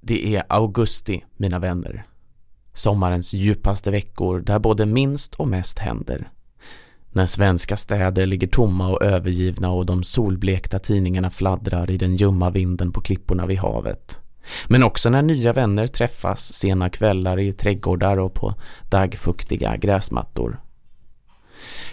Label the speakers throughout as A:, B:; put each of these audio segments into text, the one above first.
A: Det är augusti, mina vänner. Sommarens djupaste veckor där både minst och mest händer. När svenska städer ligger tomma och övergivna och de solblekta tidningarna fladdrar i den ljumma vinden på klipporna vid havet. Men också när nya vänner träffas sena kvällar i trädgårdar och på dagfuktiga gräsmattor.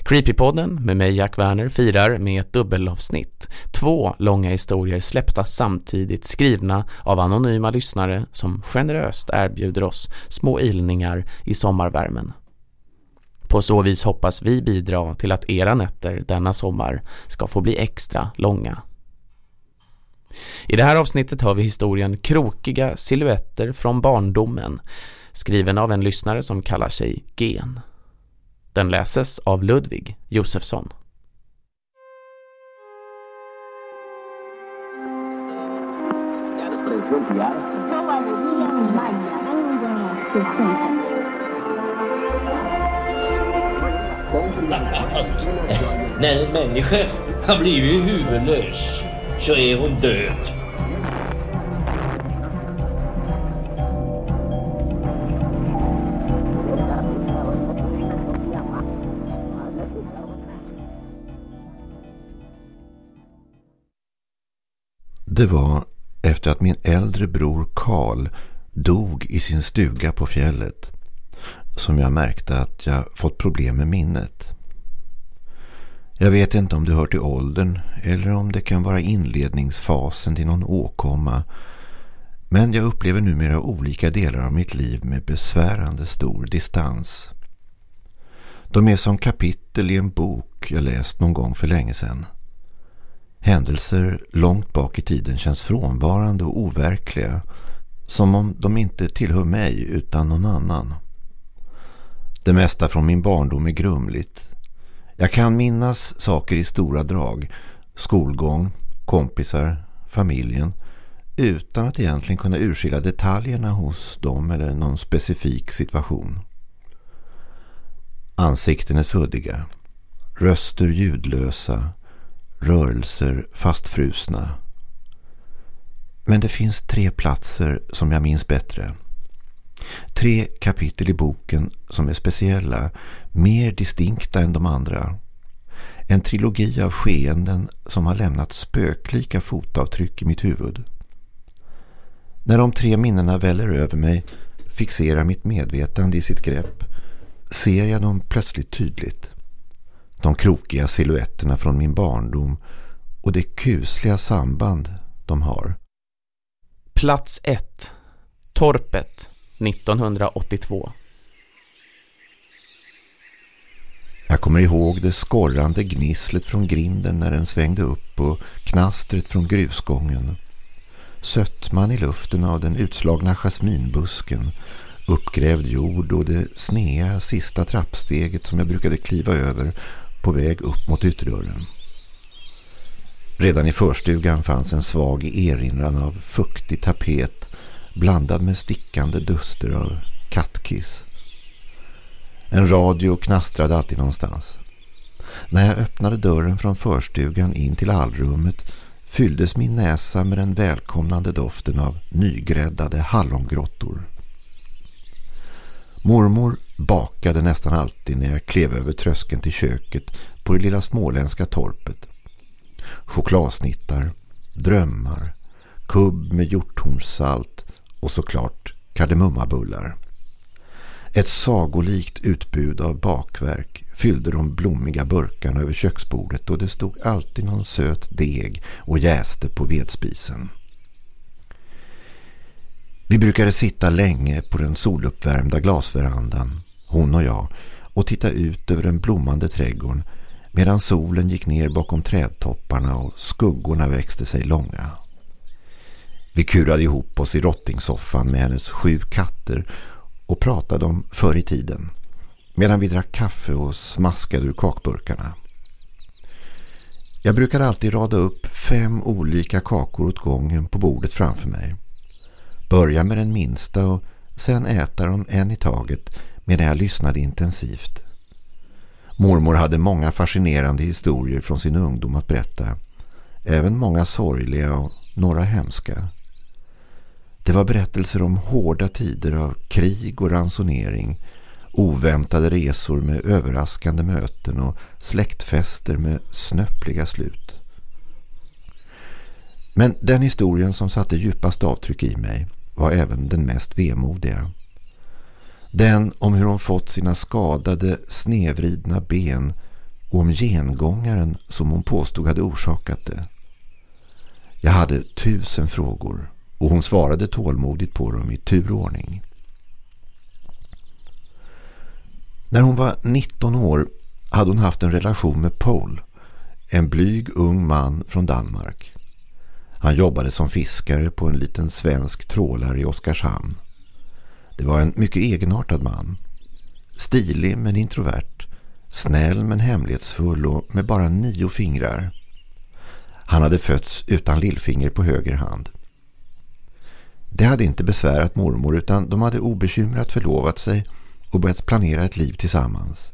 A: Creepypodden med mig Jack Werner firar med ett dubbelavsnitt. Två långa historier släppta samtidigt skrivna av anonyma lyssnare som generöst erbjuder oss små ilningar i sommarvärmen. På så vis hoppas vi bidra till att era nätter denna sommar ska få bli extra långa. I det här avsnittet hör vi historien Krokiga silhuetter från barndomen skriven av en lyssnare som kallar sig Gen. Den läses av Ludvig Josefsson.
B: När en människa har blivit huvudlös så är hon död.
C: Det var efter att min äldre bror Karl dog i sin stuga på fjället som jag märkte att jag fått problem med minnet. Jag vet inte om det hör till åldern eller om det kan vara inledningsfasen till någon åkomma men jag upplever numera olika delar av mitt liv med besvärande stor distans. De är som kapitel i en bok jag läst någon gång för länge sedan. Händelser långt bak i tiden känns frånvarande och overkliga som om de inte tillhör mig utan någon annan. Det mesta från min barndom är grumligt. Jag kan minnas saker i stora drag, skolgång, kompisar, familjen utan att egentligen kunna urskilja detaljerna hos dem eller någon specifik situation. Ansikten är suddiga, röster ljudlösa, rörelser fastfrusna. Men det finns tre platser som jag minns bättre. Tre kapitel i boken som är speciella, mer distinkta än de andra. En trilogi av skeenden som har lämnat spöklika fotavtryck i mitt huvud. När de tre minnena väller över mig, fixerar mitt medvetande i sitt grepp, ser jag dem plötsligt tydligt de krokiga siluetterna från min barndom och det kusliga samband de har.
A: Plats 1. Torpet 1982.
C: Jag kommer ihåg det skorrande gnisslet från grinden när den svängde upp och knastret från grusgången. Sötman i luften av den utslagna jasminbusken, uppgrävd jord och det snea sista trappsteget som jag brukade kliva över på väg upp mot ytterdörren. Redan i förstugan fanns en svag erinran av fuktig tapet blandad med stickande duster av kattkiss. En radio knastrade alltid någonstans. När jag öppnade dörren från förstugan in till allrummet fylldes min näsa med den välkomnande doften av nygräddade hallongrottor. Mormor bakade nästan alltid när jag klev över tröskeln till köket på det lilla småländska torpet. Chokladsnittar, drömmar, kubb med hjorthornssalt och såklart kardemummabullar. Ett sagolikt utbud av bakverk fyllde de blommiga burkarna över köksbordet och det stod alltid någon söt deg och jäste på vedspisen. Vi brukade sitta länge på den soluppvärmda glasverandan, hon och jag, och titta ut över den blommande trädgården medan solen gick ner bakom trädtopparna och skuggorna växte sig långa. Vi kurade ihop oss i rottingsoffan med hennes sju katter och pratade om förr i tiden medan vi drack kaffe och smaskade ur kakburkarna. Jag brukade alltid rada upp fem olika kakor åt gången på bordet framför mig. Börja med den minsta och sen äta dem en i taget medan jag lyssnade intensivt. Mormor hade många fascinerande historier från sin ungdom att berätta. Även många sorgliga och några hemska. Det var berättelser om hårda tider av krig och ransonering, oväntade resor med överraskande möten och släktfester med snöppliga slut. Men den historien som satte djupast avtryck i mig var även den mest vemodiga. Den om hur hon fått sina skadade, snevridna ben och om gengångaren som hon påstod hade orsakat det. Jag hade tusen frågor och hon svarade tålmodigt på dem i turordning. När hon var 19 år hade hon haft en relation med Paul, en blyg ung man från Danmark. Han jobbade som fiskare på en liten svensk trålare i Oskarshamn. Det var en mycket egenartad man. Stilig men introvert. Snäll men hemlighetsfull och med bara nio fingrar. Han hade fötts utan lillfinger på höger hand. Det hade inte besvärat mormor utan de hade obekymrat förlovat sig och börjat planera ett liv tillsammans.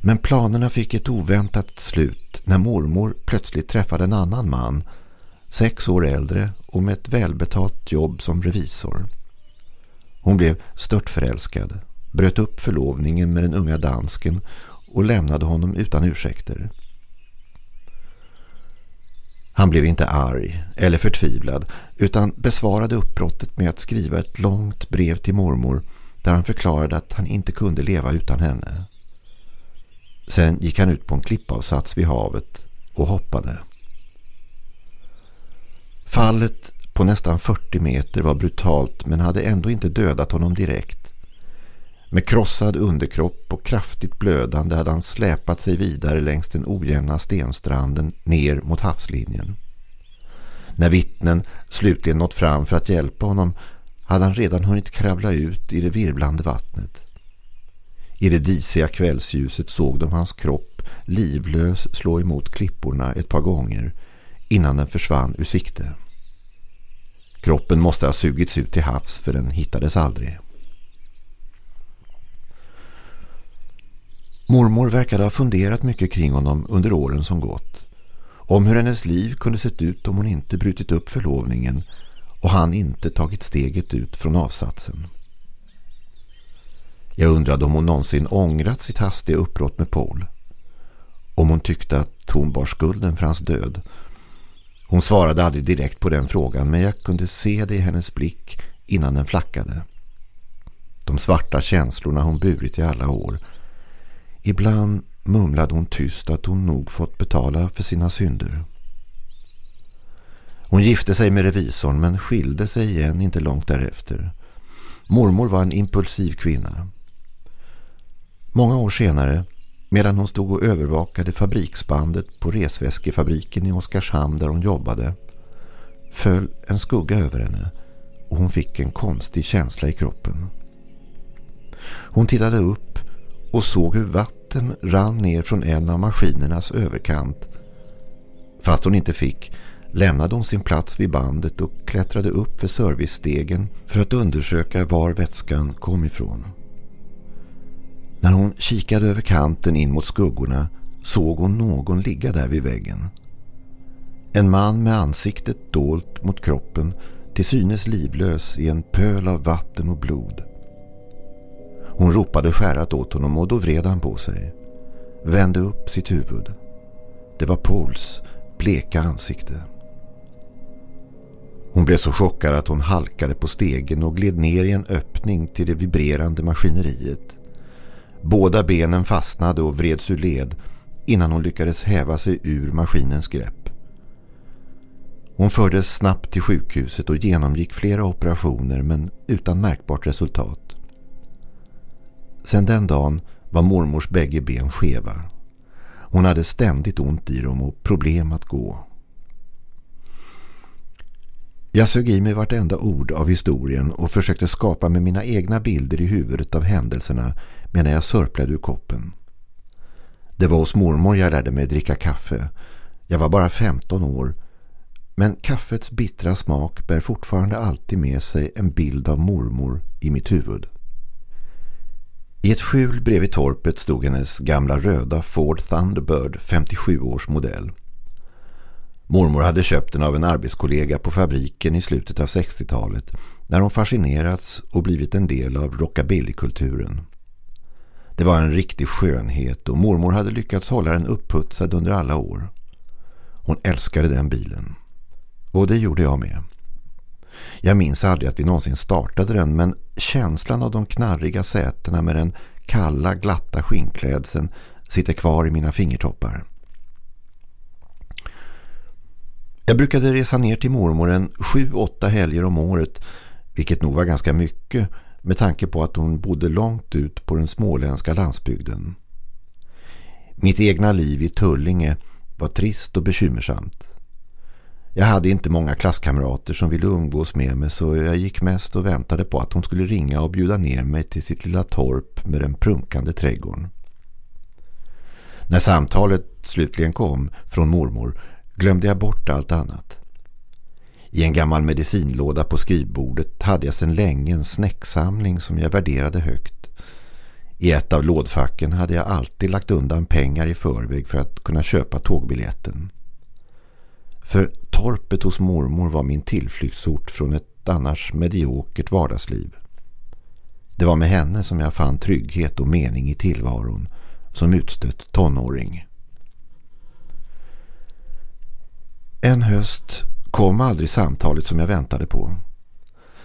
C: Men planerna fick ett oväntat slut när mormor plötsligt träffade en annan man, sex år äldre och med ett välbetalt jobb som revisor. Hon blev störtförälskad, bröt upp förlovningen med den unga dansken och lämnade honom utan ursäkter. Han blev inte arg eller förtvivlad utan besvarade uppbrottet med att skriva ett långt brev till mormor där han förklarade att han inte kunde leva utan henne. Sen gick han ut på en klippavsats vid havet och hoppade. Fallet på nästan 40 meter var brutalt men hade ändå inte dödat honom direkt. Med krossad underkropp och kraftigt blödande hade han släpat sig vidare längs den ojämna stenstranden ner mot havslinjen. När vittnen slutligen nått fram för att hjälpa honom hade han redan hunnit kravla ut i det virblande vattnet. I det disiga kvällsljuset såg de hans kropp livlös slå emot klipporna ett par gånger innan den försvann ur sikte. Kroppen måste ha sugits ut till havs för den hittades aldrig. Mormor verkade ha funderat mycket kring honom under åren som gått. Om hur hennes liv kunde sett ut om hon inte brutit upp förlovningen och han inte tagit steget ut från avsatsen. Jag undrade om hon någonsin ångrat sitt hastiga uppbrott med Paul. Om hon tyckte att hon bar skulden för hans död. Hon svarade aldrig direkt på den frågan men jag kunde se det i hennes blick innan den flackade. De svarta känslorna hon burit i alla år. Ibland mumlade hon tyst att hon nog fått betala för sina synder. Hon gifte sig med revisorn men skilde sig igen inte långt därefter. Mormor var en impulsiv kvinna. Många år senare, medan hon stod och övervakade fabriksbandet på resväskefabriken i Oskarshamn där hon jobbade, föll en skugga över henne och hon fick en konstig känsla i kroppen. Hon tittade upp och såg hur vatten rann ner från en av maskinernas överkant. Fast hon inte fick lämnade hon sin plats vid bandet och klättrade upp för servicestegen för att undersöka var vätskan kom ifrån. När hon kikade över kanten in mot skuggorna såg hon någon ligga där vid väggen. En man med ansiktet dolt mot kroppen till synes livlös i en pöl av vatten och blod. Hon ropade skärat åt honom och då vred han på sig. Vände upp sitt huvud. Det var Pauls bleka ansikte. Hon blev så chockad att hon halkade på stegen och gled ner i en öppning till det vibrerande maskineriet. Båda benen fastnade och vreds ur led innan hon lyckades häva sig ur maskinens grepp. Hon fördes snabbt till sjukhuset och genomgick flera operationer men utan märkbart resultat. Sedan den dagen var mormors bägge ben skeva. Hon hade ständigt ont i dem och problem att gå. Jag sög i mig vartenda ord av historien och försökte skapa med mina egna bilder i huvudet av händelserna medan jag sörplade ur koppen. Det var hos mormor jag lärde mig dricka kaffe. Jag var bara 15 år. Men kaffets bittra smak bär fortfarande alltid med sig en bild av mormor i mitt huvud. I ett skjul bredvid torpet stod hennes gamla röda Ford Thunderbird 57 års modell. Mormor hade köpt den av en arbetskollega på fabriken i slutet av 60-talet när hon fascinerats och blivit en del av rockabillykulturen. Det var en riktig skönhet och mormor hade lyckats hålla den upputsad under alla år. Hon älskade den bilen. Och det gjorde jag med. Jag minns aldrig att vi någonsin startade den men känslan av de knarriga sätena med den kalla, glatta skinnklädseln sitter kvar i mina fingertoppar. Jag brukade resa ner till mormor en sju, åtta helger om året, vilket nog var ganska mycket med tanke på att hon bodde långt ut på den småländska landsbygden. Mitt egna liv i Tullinge var trist och bekymmersamt. Jag hade inte många klasskamrater som ville umgås med mig så jag gick mest och väntade på att hon skulle ringa och bjuda ner mig till sitt lilla torp med den prunkande trädgården. När samtalet slutligen kom från mormor glömde jag bort allt annat. I en gammal medicinlåda på skrivbordet hade jag sedan länge en snäcksamling som jag värderade högt. I ett av lådfacken hade jag alltid lagt undan pengar i förväg för att kunna köpa tågbiljetten. För torpet hos mormor var min tillflyktsort från ett annars mediokert vardagsliv. Det var med henne som jag fann trygghet och mening i tillvaron som utstött tonåring. En höst kom aldrig samtalet som jag väntade på.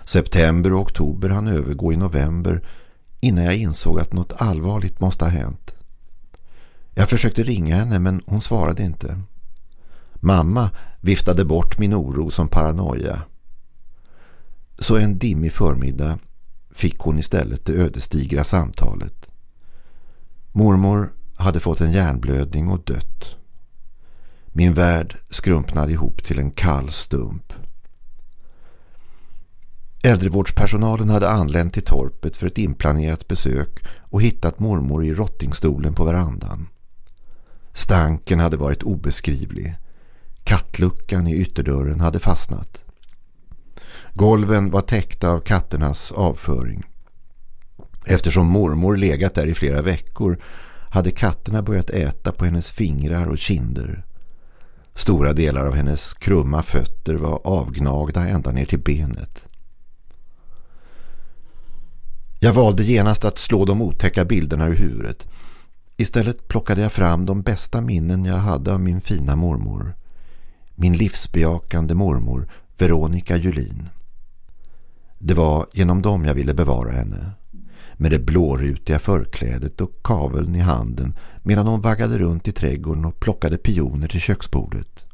C: September och oktober hann övergå i november innan jag insåg att något allvarligt måste ha hänt. Jag försökte ringa henne men hon svarade inte. Mamma viftade bort min oro som paranoia. Så en dimmig förmiddag fick hon istället det ödesdigra samtalet. Mormor hade fått en hjärnblödning och dött. Min värld skrumpnade ihop till en kall stump. Äldrevårdspersonalen hade anlänt till torpet för ett inplanerat besök och hittat mormor i rottingstolen på verandan. Stanken hade varit obeskrivlig. Kattluckan i ytterdörren hade fastnat. Golven var täckta av katternas avföring. Eftersom mormor legat där i flera veckor hade katterna börjat äta på hennes fingrar och kinder. Stora delar av hennes krumma fötter var avgnagda ända ner till benet. Jag valde genast att slå de otäcka bilderna ur huvudet. Istället plockade jag fram de bästa minnen jag hade av min fina mormor. Min livsbejakande mormor, Veronica Julin. Det var genom dem jag ville bevara henne. Med det blårutiga förklädet och kaveln i handen medan hon vaggade runt i trädgården och plockade pioner till köksbordet.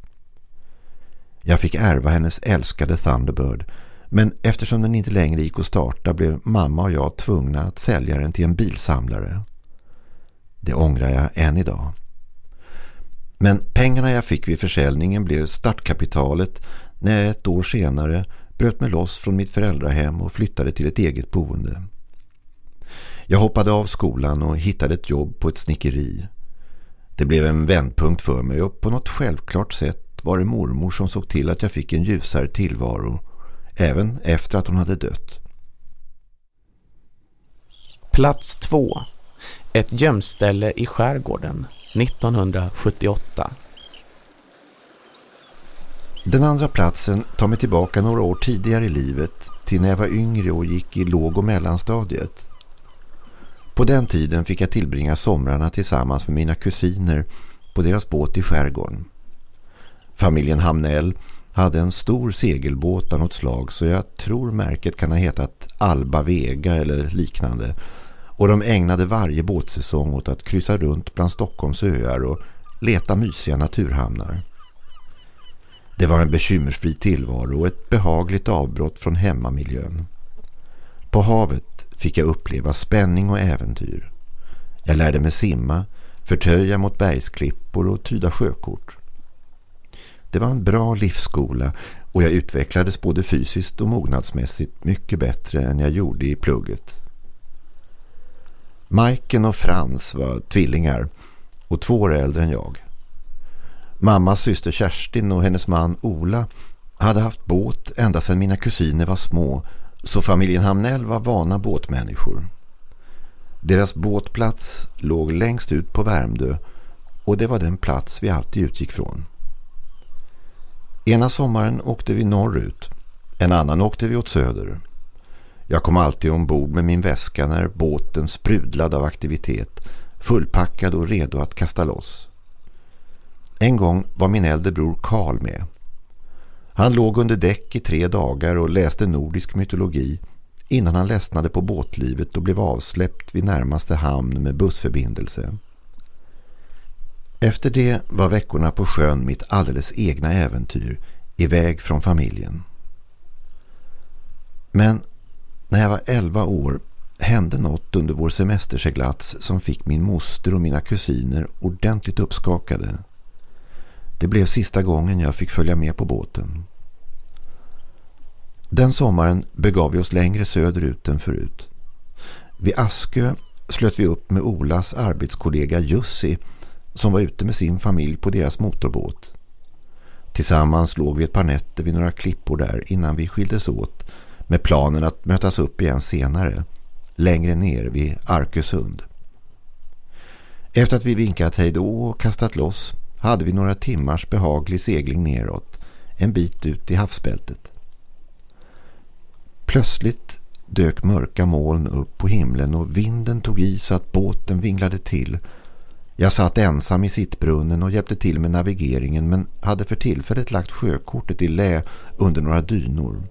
C: Jag fick ärva hennes älskade Thunderbird men eftersom den inte längre gick att starta blev mamma och jag tvungna att sälja den till en bilsamlare. Det ångrar jag än idag. Men pengarna jag fick vid försäljningen blev startkapitalet när jag ett år senare bröt mig loss från mitt föräldrahem och flyttade till ett eget boende. Jag hoppade av skolan och hittade ett jobb på ett snickeri. Det blev en vändpunkt för mig och på något självklart sätt var det mormor som såg till att jag fick en ljusare tillvaro även efter att hon hade dött.
A: Plats 2. Ett gömställe i skärgården 1978.
C: Den andra platsen tar mig tillbaka några år tidigare i livet till när jag var yngre och gick i låg- och mellanstadiet. På den tiden fick jag tillbringa somrarna tillsammans med mina kusiner på deras båt i skärgården. Familjen Hamnell hade en stor segelbåt av något slag så jag tror märket kan ha hetat Alba Vega eller liknande. Och de ägnade varje båtsäsong åt att kryssa runt bland Stockholms öar och leta mysiga naturhamnar. Det var en bekymmersfri tillvaro och ett behagligt avbrott från hemmamiljön. På havet fick jag uppleva spänning och äventyr. Jag lärde mig simma, förtöja mot bergsklippor och tyda sjökort. Det var en bra livsskola och jag utvecklades både fysiskt och mognadsmässigt mycket bättre än jag gjorde i plugget. Majken och Frans var tvillingar och två år äldre än jag. Mammas syster Kerstin och hennes man Ola hade haft båt ända sedan mina kusiner var små så familjen Hamnell var vana båtmänniskor. Deras båtplats låg längst ut på Värmdö och det var den plats vi alltid utgick från. Ena sommaren åkte vi norrut, en annan åkte vi åt söder. Jag kom alltid ombord med min väska när båten sprudlade av aktivitet, fullpackad och redo att kasta loss. En gång var min äldre bror Karl med. Han låg under däck i tre dagar och läste nordisk mytologi innan han ledsnade på båtlivet och blev avsläppt vid närmaste hamn med bussförbindelse. Efter det var veckorna på sjön mitt alldeles egna äventyr, iväg från familjen. Men när jag var elva år hände något under vår semesterseglats som fick min moster och mina kusiner ordentligt uppskakade. Det blev sista gången jag fick följa med på båten. Den sommaren begav vi oss längre söderut än förut. Vid Askö slöt vi upp med Olas arbetskollega Jussi som var ute med sin familj på deras motorbåt. Tillsammans låg vi ett par nätter vid några klippor där innan vi skildes åt med planen att mötas upp igen senare, längre ner vid Arkösund. Efter att vi vinkat hej då och kastat loss hade vi några timmars behaglig segling neråt, en bit ut i havsbältet. Plötsligt dök mörka moln upp på himlen och vinden tog i så att båten vinglade till. Jag satt ensam i sittbrunnen och hjälpte till med navigeringen men hade för tillfället lagt sjökortet i lä under några dynor.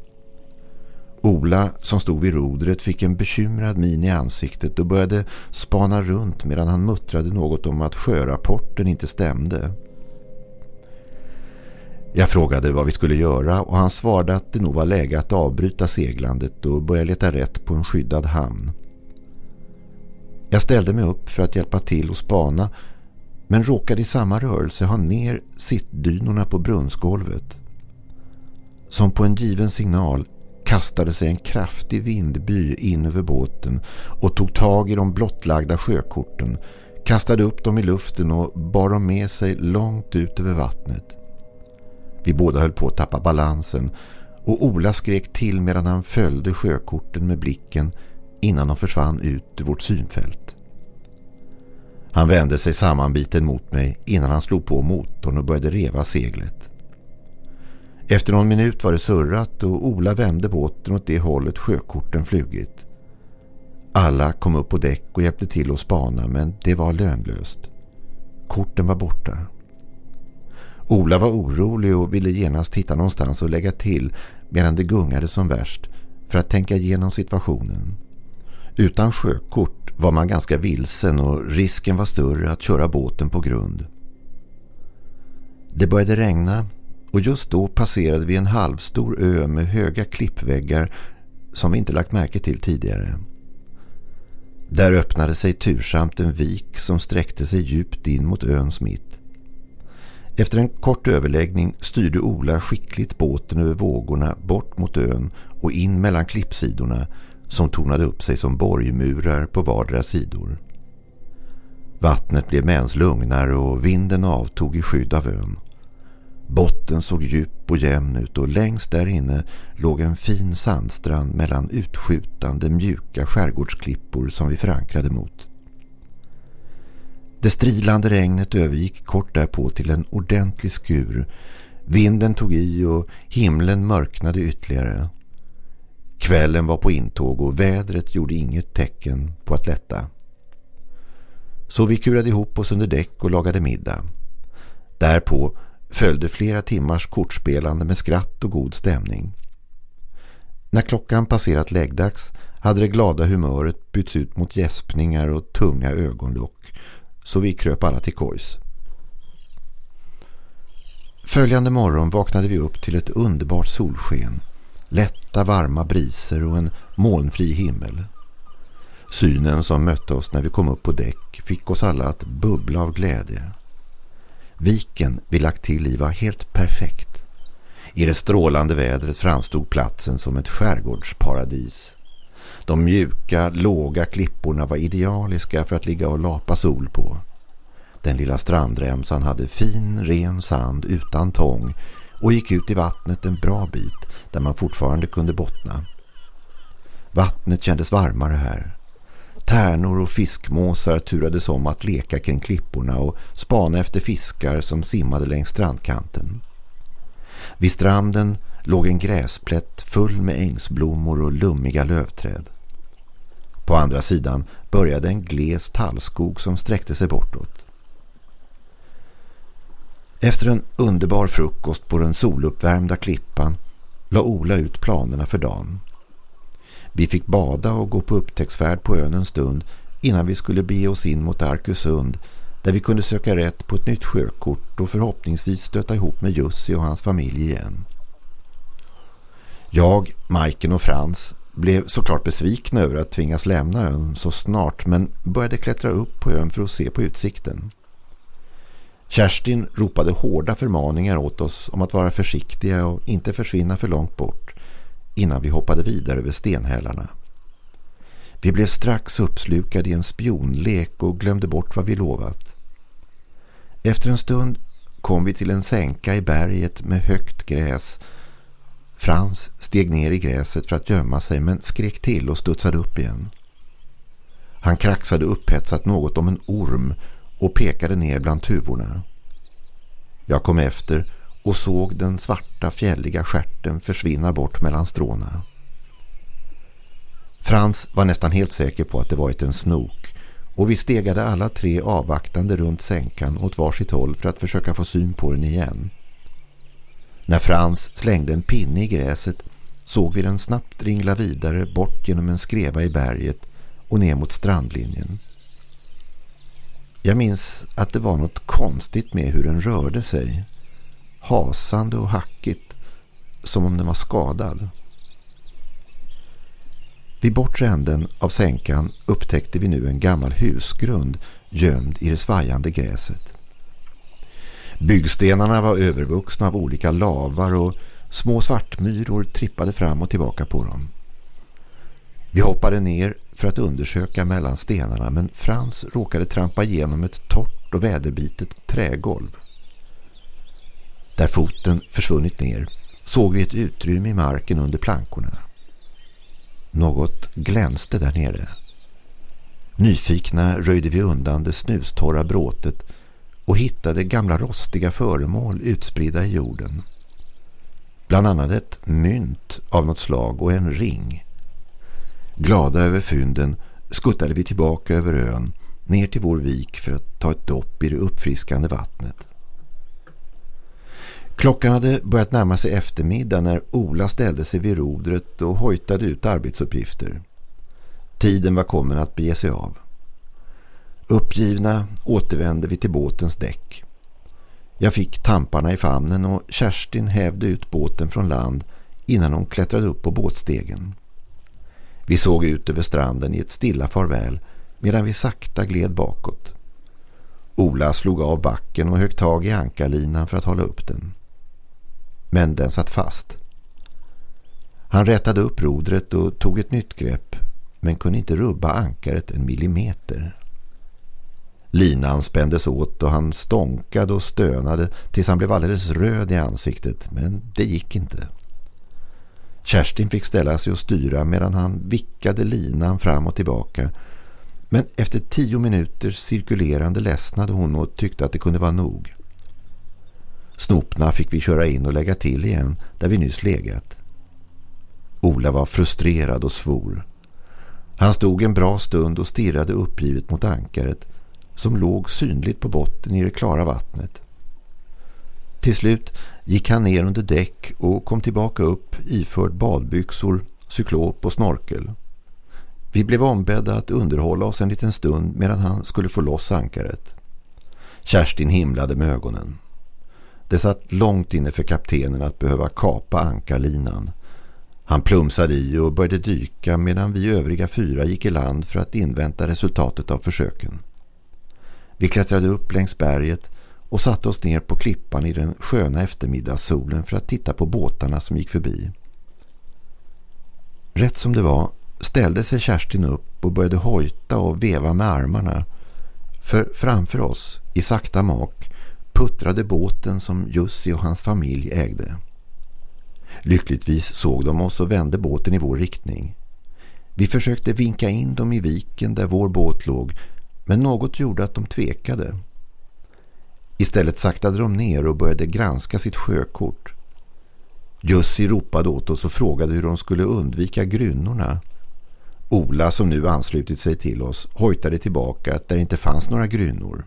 C: Ola som stod vid rodret fick en bekymrad min i ansiktet och började spana runt medan han muttrade något om att sjörapporten inte stämde. Jag frågade vad vi skulle göra och han svarade att det nog var läge att avbryta seglandet och börja leta rätt på en skyddad hamn. Jag ställde mig upp för att hjälpa till och spana men råkade i samma rörelse ha ner sittdynorna på brunnsgolvet. Som på en given signal kastade sig en kraftig vindby in över båten och tog tag i de blottlagda sjökorten, kastade upp dem i luften och bar dem med sig långt ut över vattnet. Vi båda höll på att tappa balansen och Ola skrek till medan han följde sjökorten med blicken innan de försvann ut ur vårt synfält. Han vände sig sammanbiten mot mig innan han slog på motorn och började reva seglet. Efter någon minut var det surrat och Ola vände båten åt det hållet sjökorten flugit. Alla kom upp på däck och hjälpte till att spana men det var lönlöst. Korten var borta. Ola var orolig och ville genast hitta någonstans att lägga till medan det gungade som värst för att tänka igenom situationen. Utan sjökort var man ganska vilsen och risken var större att köra båten på grund. Det började regna och just då passerade vi en halvstor ö med höga klippväggar som vi inte lagt märke till tidigare. Där öppnade sig tursamt en vik som sträckte sig djupt in mot öns mitt. Efter en kort överläggning styrde Ola skickligt båten över vågorna bort mot ön och in mellan klippsidorna som tornade upp sig som borgmurar på vardera sidor. Vattnet blev mäns lugnare och vinden avtog i skydd av ön. Botten såg djup och jämn ut och längst där inne låg en fin sandstrand mellan utskjutande mjuka skärgårdsklippor som vi förankrade mot. Det strilande regnet övergick kort därpå till en ordentlig skur. Vinden tog i och himlen mörknade ytterligare. Kvällen var på intåg och vädret gjorde inget tecken på att lätta. Så vi kurade ihop oss under däck och lagade middag. Därpå följde flera timmars kortspelande med skratt och god stämning. När klockan passerat läggdags hade det glada humöret bytts ut mot gäspningar och tunga ögonlock så vi kröp alla till kojs. Följande morgon vaknade vi upp till ett underbart solsken, lätta varma briser och en molnfri himmel. Synen som mötte oss när vi kom upp på däck fick oss alla att bubbla av glädje. Viken vi lagt till i var helt perfekt. I det strålande vädret framstod platsen som ett skärgårdsparadis. De mjuka, låga klipporna var idealiska för att ligga och lapa sol på. Den lilla strandremsan hade fin, ren sand utan tång och gick ut i vattnet en bra bit där man fortfarande kunde bottna. Vattnet kändes varmare här. Tärnor och fiskmåsar turades om att leka kring klipporna och spana efter fiskar som simmade längs strandkanten. Vid stranden låg en gräsplätt full med ängsblommor och lummiga lövträd. På andra sidan började en gles tallskog som sträckte sig bortåt. Efter en underbar frukost på den soluppvärmda klippan la Ola ut planerna för dagen. Vi fick bada och gå på upptäcktsfärd på ön en stund innan vi skulle bege oss in mot Arkusund där vi kunde söka rätt på ett nytt sjökort och förhoppningsvis stöta ihop med Jussi och hans familj igen. Jag, Majken och Frans blev såklart besvikna över att tvingas lämna ön så snart men började klättra upp på ön för att se på utsikten. Kerstin ropade hårda förmaningar åt oss om att vara försiktiga och inte försvinna för långt bort innan vi hoppade vidare över stenhällarna. Vi blev strax uppslukade i en spionlek och glömde bort vad vi lovat. Efter en stund kom vi till en sänka i berget med högt gräs. Frans steg ner i gräset för att gömma sig men skrek till och studsade upp igen. Han kraxade upphetsat något om en orm och pekade ner bland tuvorna. Jag kom efter och såg den svarta fjälliga skärten försvinna bort mellan stråna. Frans var nästan helt säker på att det varit en snok och vi stegade alla tre avvaktande runt sänkan åt varsitt håll för att försöka få syn på den igen. När Frans slängde en pinne i gräset såg vi den snabbt ringla vidare bort genom en skreva i berget och ner mot strandlinjen. Jag minns att det var något konstigt med hur den rörde sig. Hasande och hackigt, som om den var skadad. Vid bortre änden av sänkan upptäckte vi nu en gammal husgrund gömd i det svajande gräset. Byggstenarna var övervuxna av olika lavar och små svartmyror trippade fram och tillbaka på dem. Vi hoppade ner för att undersöka mellan stenarna men Frans råkade trampa igenom ett torrt och väderbitet trägolv. Där foten försvunnit ner såg vi ett utrymme i marken under plankorna. Något glänste där nere. Nyfikna röjde vi undan det snustorra bråtet och hittade gamla rostiga föremål utspridda i jorden. Bland annat ett mynt av något slag och en ring. Glada över fynden skuttade vi tillbaka över ön ner till vår vik för att ta ett dopp i det uppfriskande vattnet. Klockan hade börjat närma sig eftermiddag när Ola ställde sig vid rodret och hojtade ut arbetsuppgifter. Tiden var kommen att bege sig av. Uppgivna återvände vi till båtens däck. Jag fick tamparna i famnen och Kerstin hävde ut båten från land innan hon klättrade upp på båtstegen. Vi såg ut över stranden i ett stilla farväl medan vi sakta gled bakåt. Ola slog av backen och högg tag i ankarlinan för att hålla upp den. Men den satt fast. Han rättade upp rodret och tog ett nytt grepp men kunde inte rubba ankaret en millimeter. Linan spändes åt och han stånkade och stönade tills han blev alldeles röd i ansiktet men det gick inte. Kerstin fick ställa sig och styra medan han vickade linan fram och tillbaka. Men efter tio minuters cirkulerande ledsnade hon och tyckte att det kunde vara nog. Snopna fick vi köra in och lägga till igen där vi nyss legat. Ola var frustrerad och svor. Han stod en bra stund och stirrade uppgivet mot ankaret som låg synligt på botten i det klara vattnet. Till slut gick han ner under däck och kom tillbaka upp iförd badbyxor, cyklop och snorkel. Vi blev ombedda att underhålla oss en liten stund medan han skulle få loss ankaret. Kerstin himlade med ögonen. Det satt långt inne för kaptenen att behöva kapa ankarlinan. Han plumsade i och började dyka medan vi övriga fyra gick i land för att invänta resultatet av försöken. Vi klättrade upp längs berget och satte oss ner på klippan i den sköna eftermiddagssolen för att titta på båtarna som gick förbi. Rätt som det var ställde sig Kerstin upp och började hojta och veva med armarna. För framför oss, i sakta mak, puttrade båten som Jussi och hans familj ägde. Lyckligtvis såg de oss och vände båten i vår riktning. Vi försökte vinka in dem i viken där vår båt låg men något gjorde att de tvekade. Istället saktade de ner och började granska sitt sjökort. Jussi ropade åt oss och frågade hur de skulle undvika grynnorna. Ola som nu anslutit sig till oss hojtade tillbaka att det inte fanns några grynnor.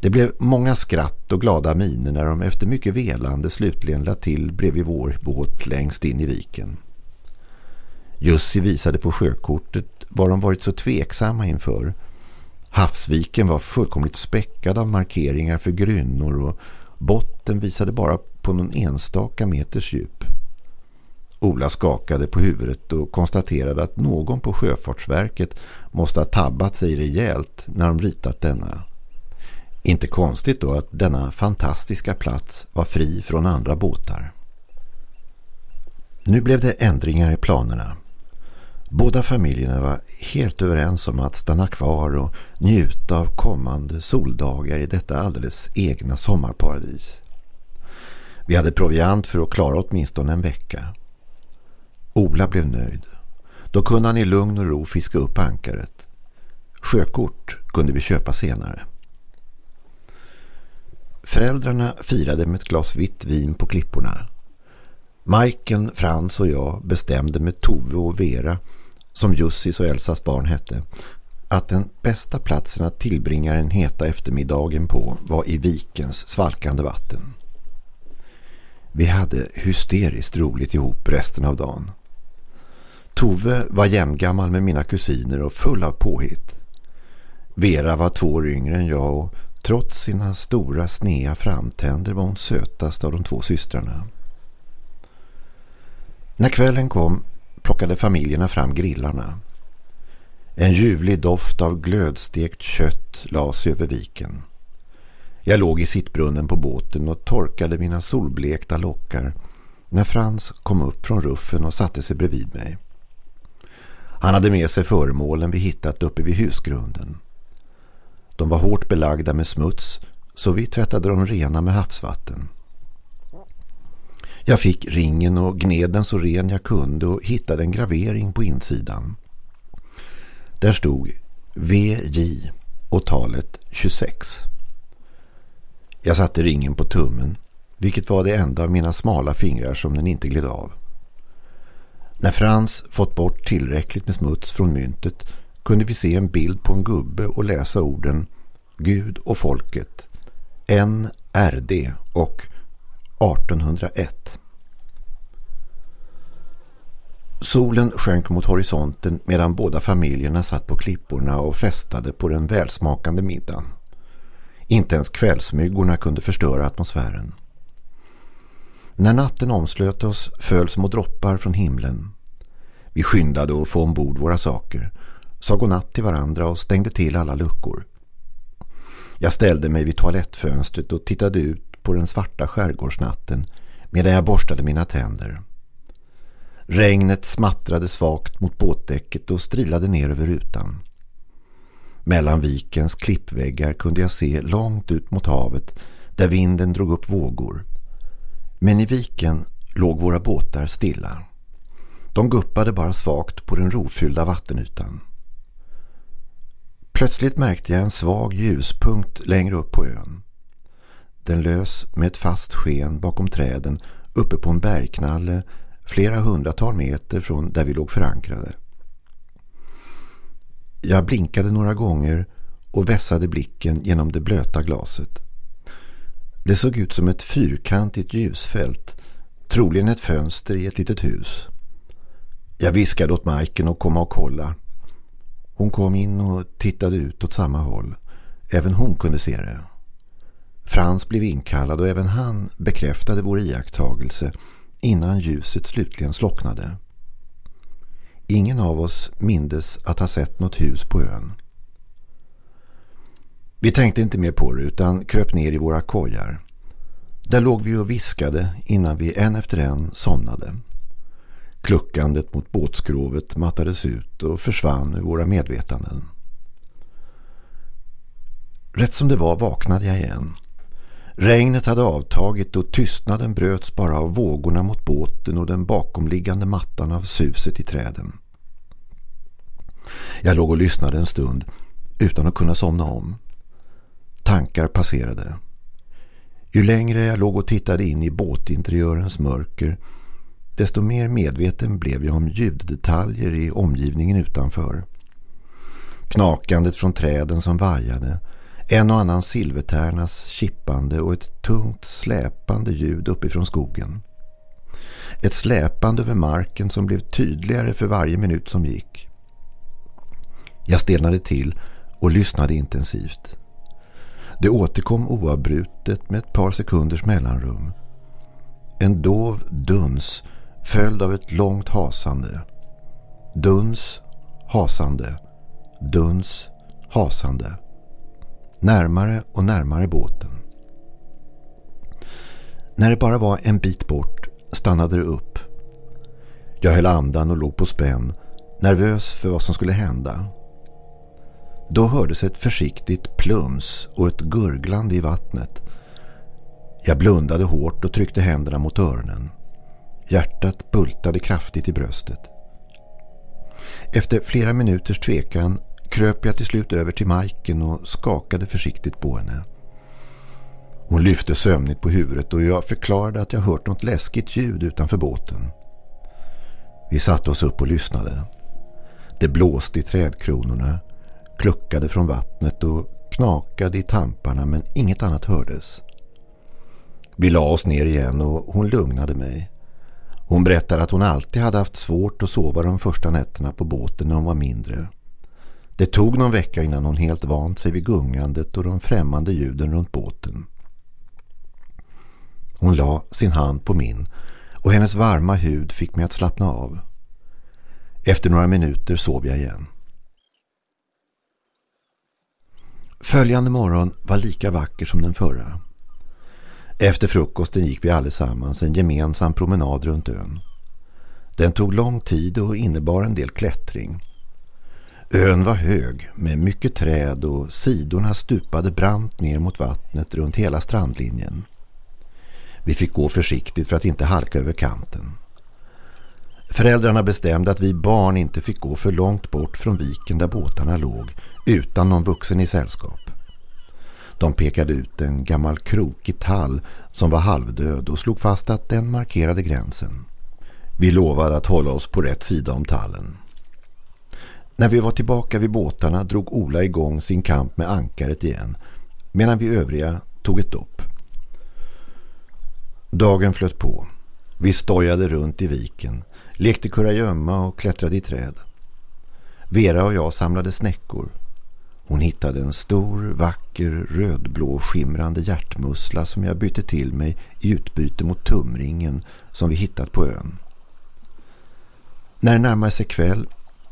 C: Det blev många skratt och glada miner när de efter mycket velande slutligen lade till bredvid vår båt längst in i viken. Jussi visade på sjökortet vad de varit så tveksamma inför. Havsviken var fullkomligt späckad av markeringar för grynnor och botten visade bara på någon enstaka meters djup. Ola skakade på huvudet och konstaterade att någon på Sjöfartsverket måste ha tabbat sig rejält när de ritat denna. Inte konstigt då att denna fantastiska plats var fri från andra båtar. Nu blev det ändringar i planerna. Båda familjerna var helt överens om att stanna kvar och njuta av kommande soldagar i detta alldeles egna sommarparadis. Vi hade proviant för att klara åtminstone en vecka. Ola blev nöjd. Då kunde han i lugn och ro fiska upp ankaret. Sjökort kunde vi köpa senare. Föräldrarna firade med ett glas vitt vin på klipporna. Majken, Frans och jag bestämde med Tove och Vera, som Jussis och Elsas barn hette, att den bästa platsen att tillbringa den heta eftermiddagen på var i vikens svalkande vatten. Vi hade hysteriskt roligt ihop resten av dagen. Tove var jämngammal med mina kusiner och full av påhitt. Vera var två år yngre än jag och trots sina stora snea framtänder var hon sötast av de två systrarna. När kvällen kom plockade familjerna fram grillarna. En ljuvlig doft av glödstekt kött lades över viken. Jag låg i sittbrunnen på båten och torkade mina solblekta lockar när Frans kom upp från ruffen och satte sig bredvid mig. Han hade med sig föremålen vi hittat uppe vid husgrunden. De var hårt belagda med smuts så vi tvättade dem rena med havsvatten. Jag fick ringen och gned den så ren jag kunde och hittade en gravering på insidan. Där stod VJ och talet 26. Jag satte ringen på tummen, vilket var det enda av mina smala fingrar som den inte gled av. När Frans fått bort tillräckligt med smuts från myntet kunde vi se en bild på en gubbe och läsa orden Gud och folket, NRD och 1801. Solen sjönk mot horisonten medan båda familjerna satt på klipporna och festade på den välsmakande middagen. Inte ens kvällsmyggorna kunde förstöra atmosfären. När natten omslöt oss föll små droppar från himlen. Vi skyndade att få ombord våra saker, sa godnatt till varandra och stängde till alla luckor. Jag ställde mig vid toalettfönstret och tittade ut på den svarta skärgårdsnatten medan jag borstade mina tänder. Regnet smattrade svagt mot båtdäcket och strilade ner över rutan. Mellan vikens klippväggar kunde jag se långt ut mot havet där vinden drog upp vågor. Men i viken låg våra båtar stilla. De guppade bara svagt på den rofyllda vattenytan. Plötsligt märkte jag en svag ljuspunkt längre upp på ön. Den lös med ett fast sken bakom träden uppe på en bergknalle flera hundratal meter från där vi låg förankrade. Jag blinkade några gånger och vässade blicken genom det blöta glaset. Det såg ut som ett fyrkantigt ljusfält, troligen ett fönster i ett litet hus. Jag viskade åt Majken att komma och kolla. Hon kom in och tittade ut åt samma håll. Även hon kunde se det. Frans blev inkallad och även han bekräftade vår iakttagelse innan ljuset slutligen slocknade. Ingen av oss mindes att ha sett något hus på ön. Vi tänkte inte mer på det utan kröp ner i våra kojar. Där låg vi och viskade innan vi en efter en somnade. Kluckandet mot båtskrovet mattades ut och försvann ur våra medvetanden. Rätt som det var vaknade jag igen. Regnet hade avtagit och tystnaden bröts bara av vågorna mot båten och den bakomliggande mattan av suset i träden. Jag låg och lyssnade en stund utan att kunna somna om. Tankar passerade. Ju längre jag låg och tittade in i båtinteriörens mörker desto mer medveten blev jag om ljuddetaljer i omgivningen utanför. Knakandet från träden som vajade, en och annan silvertärnas chippande och ett tungt släpande ljud uppifrån skogen. Ett släpande över marken som blev tydligare för varje minut som gick. Jag stelnade till och lyssnade intensivt. Det återkom oavbrutet med ett par sekunders mellanrum. En dov duns följd av ett långt hasande. Duns, hasande, duns, hasande. Närmare och närmare båten. När det bara var en bit bort stannade det upp. Jag höll andan och låg på spänn, nervös för vad som skulle hända. Då hördes ett försiktigt plums och ett gurglande i vattnet. Jag blundade hårt och tryckte händerna mot öronen. Hjärtat bultade kraftigt i bröstet. Efter flera minuters tvekan kröp jag till slut över till Majken och skakade försiktigt på henne. Hon lyfte sömnigt på huvudet och jag förklarade att jag hört något läskigt ljud utanför båten. Vi satte oss upp och lyssnade. Det blåste i trädkronorna, kluckade från vattnet och knakade i tamparna men inget annat hördes. Vi la oss ner igen och hon lugnade mig. Hon berättade att hon alltid hade haft svårt att sova de första nätterna på båten när hon var mindre. Det tog någon vecka innan hon helt vant sig vid gungandet och de främmande ljuden runt båten. Hon la sin hand på min och hennes varma hud fick mig att slappna av. Efter några minuter sov jag igen. Följande morgon var lika vacker som den förra. Efter frukosten gick vi allesammans en gemensam promenad runt ön. Den tog lång tid och innebar en del klättring. Ön var hög med mycket träd och sidorna stupade brant ner mot vattnet runt hela strandlinjen. Vi fick gå försiktigt för att inte halka över kanten. Föräldrarna bestämde att vi barn inte fick gå för långt bort från viken där båtarna låg utan någon vuxen i sällskap. De pekade ut en gammal krokig tall som var halvdöd och slog fast att den markerade gränsen. Vi lovade att hålla oss på rätt sida om tallen. När vi var tillbaka vid båtarna drog Ola igång sin kamp med ankaret igen medan vi övriga tog ett dopp. Dagen flöt på. Vi stojade runt i viken, lekte kurragömma och klättrade i träd. Vera och jag samlade snäckor hon hittade en stor, vacker, rödblå skimrande hjärtmussla som jag bytte till mig i utbyte mot tumringen som vi hittat på ön. När det närmade sig kväll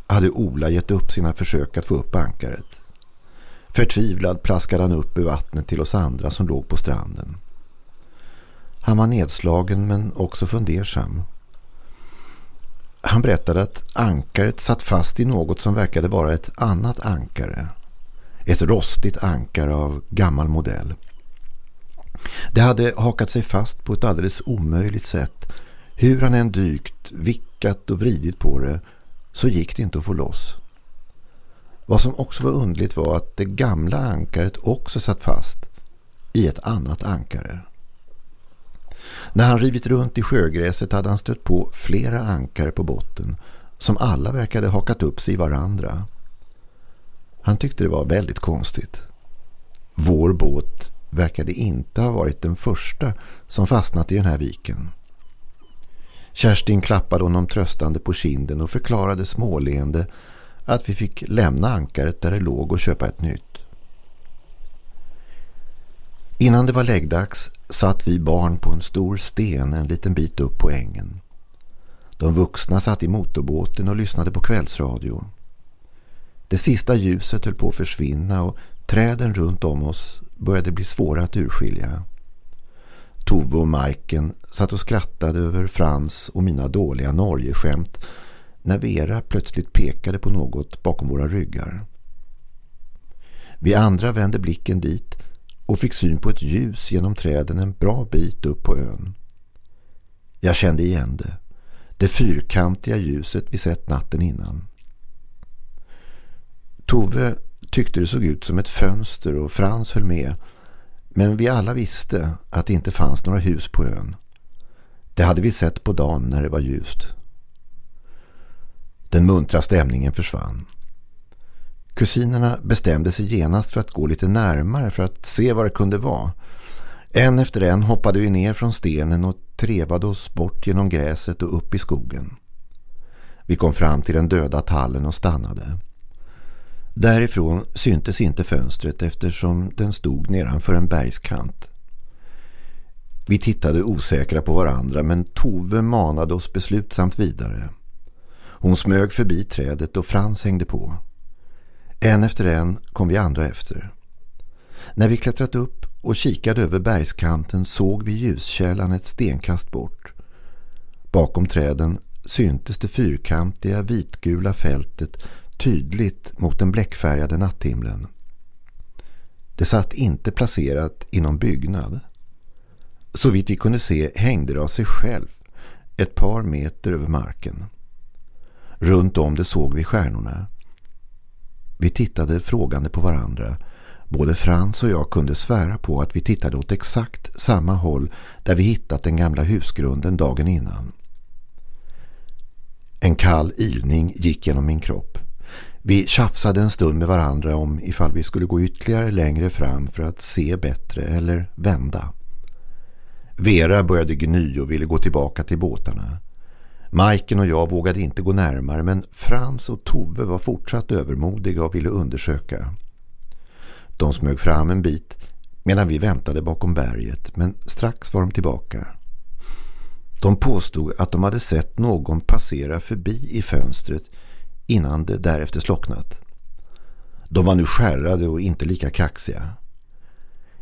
C: hade Ola gett upp sina försök att få upp ankaret. Förtvivlad plaskade han upp i vattnet till oss andra som låg på stranden. Han var nedslagen men också fundersam. Han berättade att ankaret satt fast i något som verkade vara ett annat ankare ett rostigt ankare av gammal modell. Det hade hakat sig fast på ett alldeles omöjligt sätt. Hur han än dykt, vickat och vridit på det så gick det inte att få loss. Vad som också var undligt var att det gamla ankaret också satt fast i ett annat ankare. När han rivit runt i sjögräset hade han stött på flera ankare på botten som alla verkade hakat upp sig i varandra. Han tyckte det var väldigt konstigt. Vår båt verkade inte ha varit den första som fastnat i den här viken. Kerstin klappade honom tröstande på kinden och förklarade småleende att vi fick lämna ankaret där det låg och köpa ett nytt. Innan det var läggdags satt vi barn på en stor sten en liten bit upp på ängen. De vuxna satt i motorbåten och lyssnade på kvällsradio. Det sista ljuset höll på att försvinna och träden runt om oss började bli svåra att urskilja. Tove och Majken satt och skrattade över Frans och mina dåliga Norgeskämt när Vera plötsligt pekade på något bakom våra ryggar. Vi andra vände blicken dit och fick syn på ett ljus genom träden en bra bit upp på ön. Jag kände igen det. Det fyrkantiga ljuset vi sett natten innan. Tove tyckte det såg ut som ett fönster och Frans höll med. Men vi alla visste att det inte fanns några hus på ön. Det hade vi sett på dagen när det var ljust. Den muntra stämningen försvann. Kusinerna bestämde sig genast för att gå lite närmare för att se vad det kunde vara. En efter en hoppade vi ner från stenen och trevade oss bort genom gräset och upp i skogen. Vi kom fram till den döda tallen och stannade. Därifrån syntes inte fönstret eftersom den stod nedanför en bergskant. Vi tittade osäkra på varandra men Tove manade oss beslutsamt vidare. Hon smög förbi trädet och Frans hängde på. En efter en kom vi andra efter. När vi klättrat upp och kikade över bergskanten såg vi ljuskällan ett stenkast bort. Bakom träden syntes det fyrkantiga vitgula fältet tydligt mot den bläckfärgade natthimlen. Det satt inte placerat i någon byggnad. Så vitt vi kunde se hängde det av sig själv ett par meter över marken. Runt om det såg vi stjärnorna. Vi tittade frågande på varandra. Både Frans och jag kunde svära på att vi tittade åt exakt samma håll där vi hittat den gamla husgrunden dagen innan. En kall ilning gick genom min kropp. Vi tjafsade en stund med varandra om ifall vi skulle gå ytterligare längre fram för att se bättre eller vända. Vera började gny och ville gå tillbaka till båtarna. Majken och jag vågade inte gå närmare men Frans och Tove var fortsatt övermodiga och ville undersöka. De smög fram en bit medan vi väntade bakom berget men strax var de tillbaka. De påstod att de hade sett någon passera förbi i fönstret innan det därefter slocknat. De var nu skärrade och inte lika kaxiga.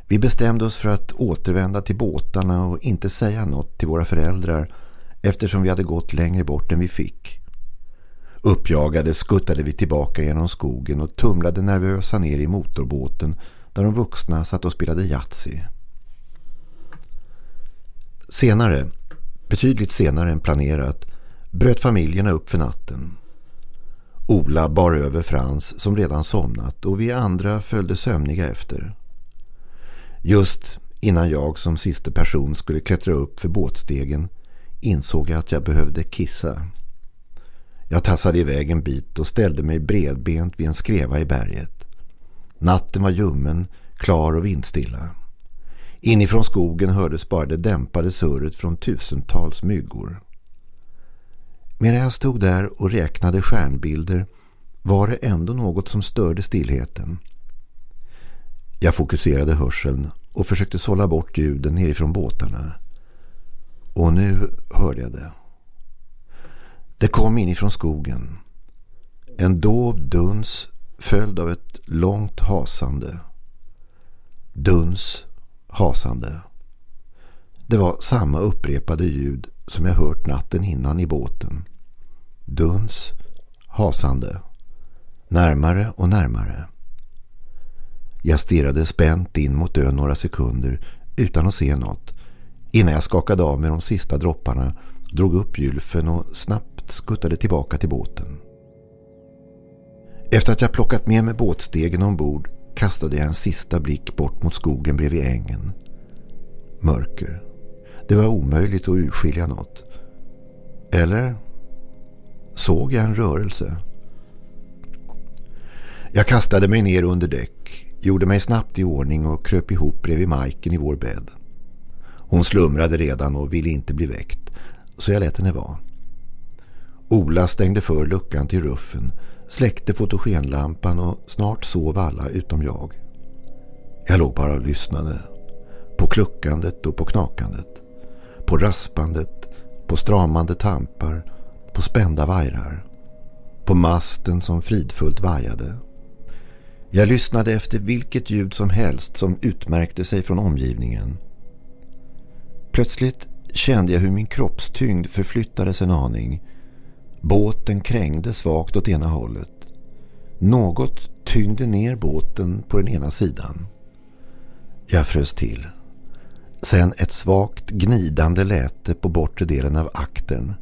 C: Vi bestämde oss för att återvända till båtarna och inte säga något till våra föräldrar eftersom vi hade gått längre bort än vi fick. Uppjagade skuttade vi tillbaka genom skogen och tumlade nervösa ner i motorbåten där de vuxna satt och spelade Yatzy. Senare, betydligt senare än planerat, bröt familjerna upp för natten. Ola bar över Frans som redan somnat och vi andra följde sömniga efter. Just innan jag som sista person skulle klättra upp för båtstegen insåg jag att jag behövde kissa. Jag tassade iväg en bit och ställde mig bredbent vid en skreva i berget. Natten var ljummen, klar och vindstilla. Inifrån skogen hördes bara det dämpade surret från tusentals myggor. Medan jag stod där och räknade stjärnbilder var det ändå något som störde stillheten. Jag fokuserade hörseln och försökte sålla bort ljuden nerifrån båtarna. Och nu hörde jag det. Det kom inifrån skogen. En dov duns följd av ett långt hasande. Duns, hasande. Det var samma upprepade ljud som jag hört natten innan i båten. Duns, hasande. Närmare och närmare. Jag stirrade spänt in mot ön några sekunder utan att se något innan jag skakade av med de sista dropparna, drog upp gylfen och snabbt skuttade tillbaka till båten. Efter att jag plockat med mig båtstegen ombord kastade jag en sista blick bort mot skogen bredvid ängen. Mörker. Det var omöjligt att urskilja något. Eller såg jag en rörelse? Jag kastade mig ner under däck, gjorde mig snabbt i ordning och kröp ihop bredvid Majken i vår bädd. Hon slumrade redan och ville inte bli väckt, så jag lät henne vara. Ola stängde för luckan till ruffen, släckte fotogenlampan och snart sov alla utom jag. Jag låg bara och lyssnade. På kluckandet och på knakandet. På raspandet, på stramande tampar, på spända vajrar. På masten som fridfullt vajade. Jag lyssnade efter vilket ljud som helst som utmärkte sig från omgivningen. Plötsligt kände jag hur min kroppstyngd förflyttades en aning. Båten krängde svagt åt ena hållet. Något tyngde ner båten på den ena sidan. Jag frös till. Sen ett svagt gnidande läte på bortre delen av akten.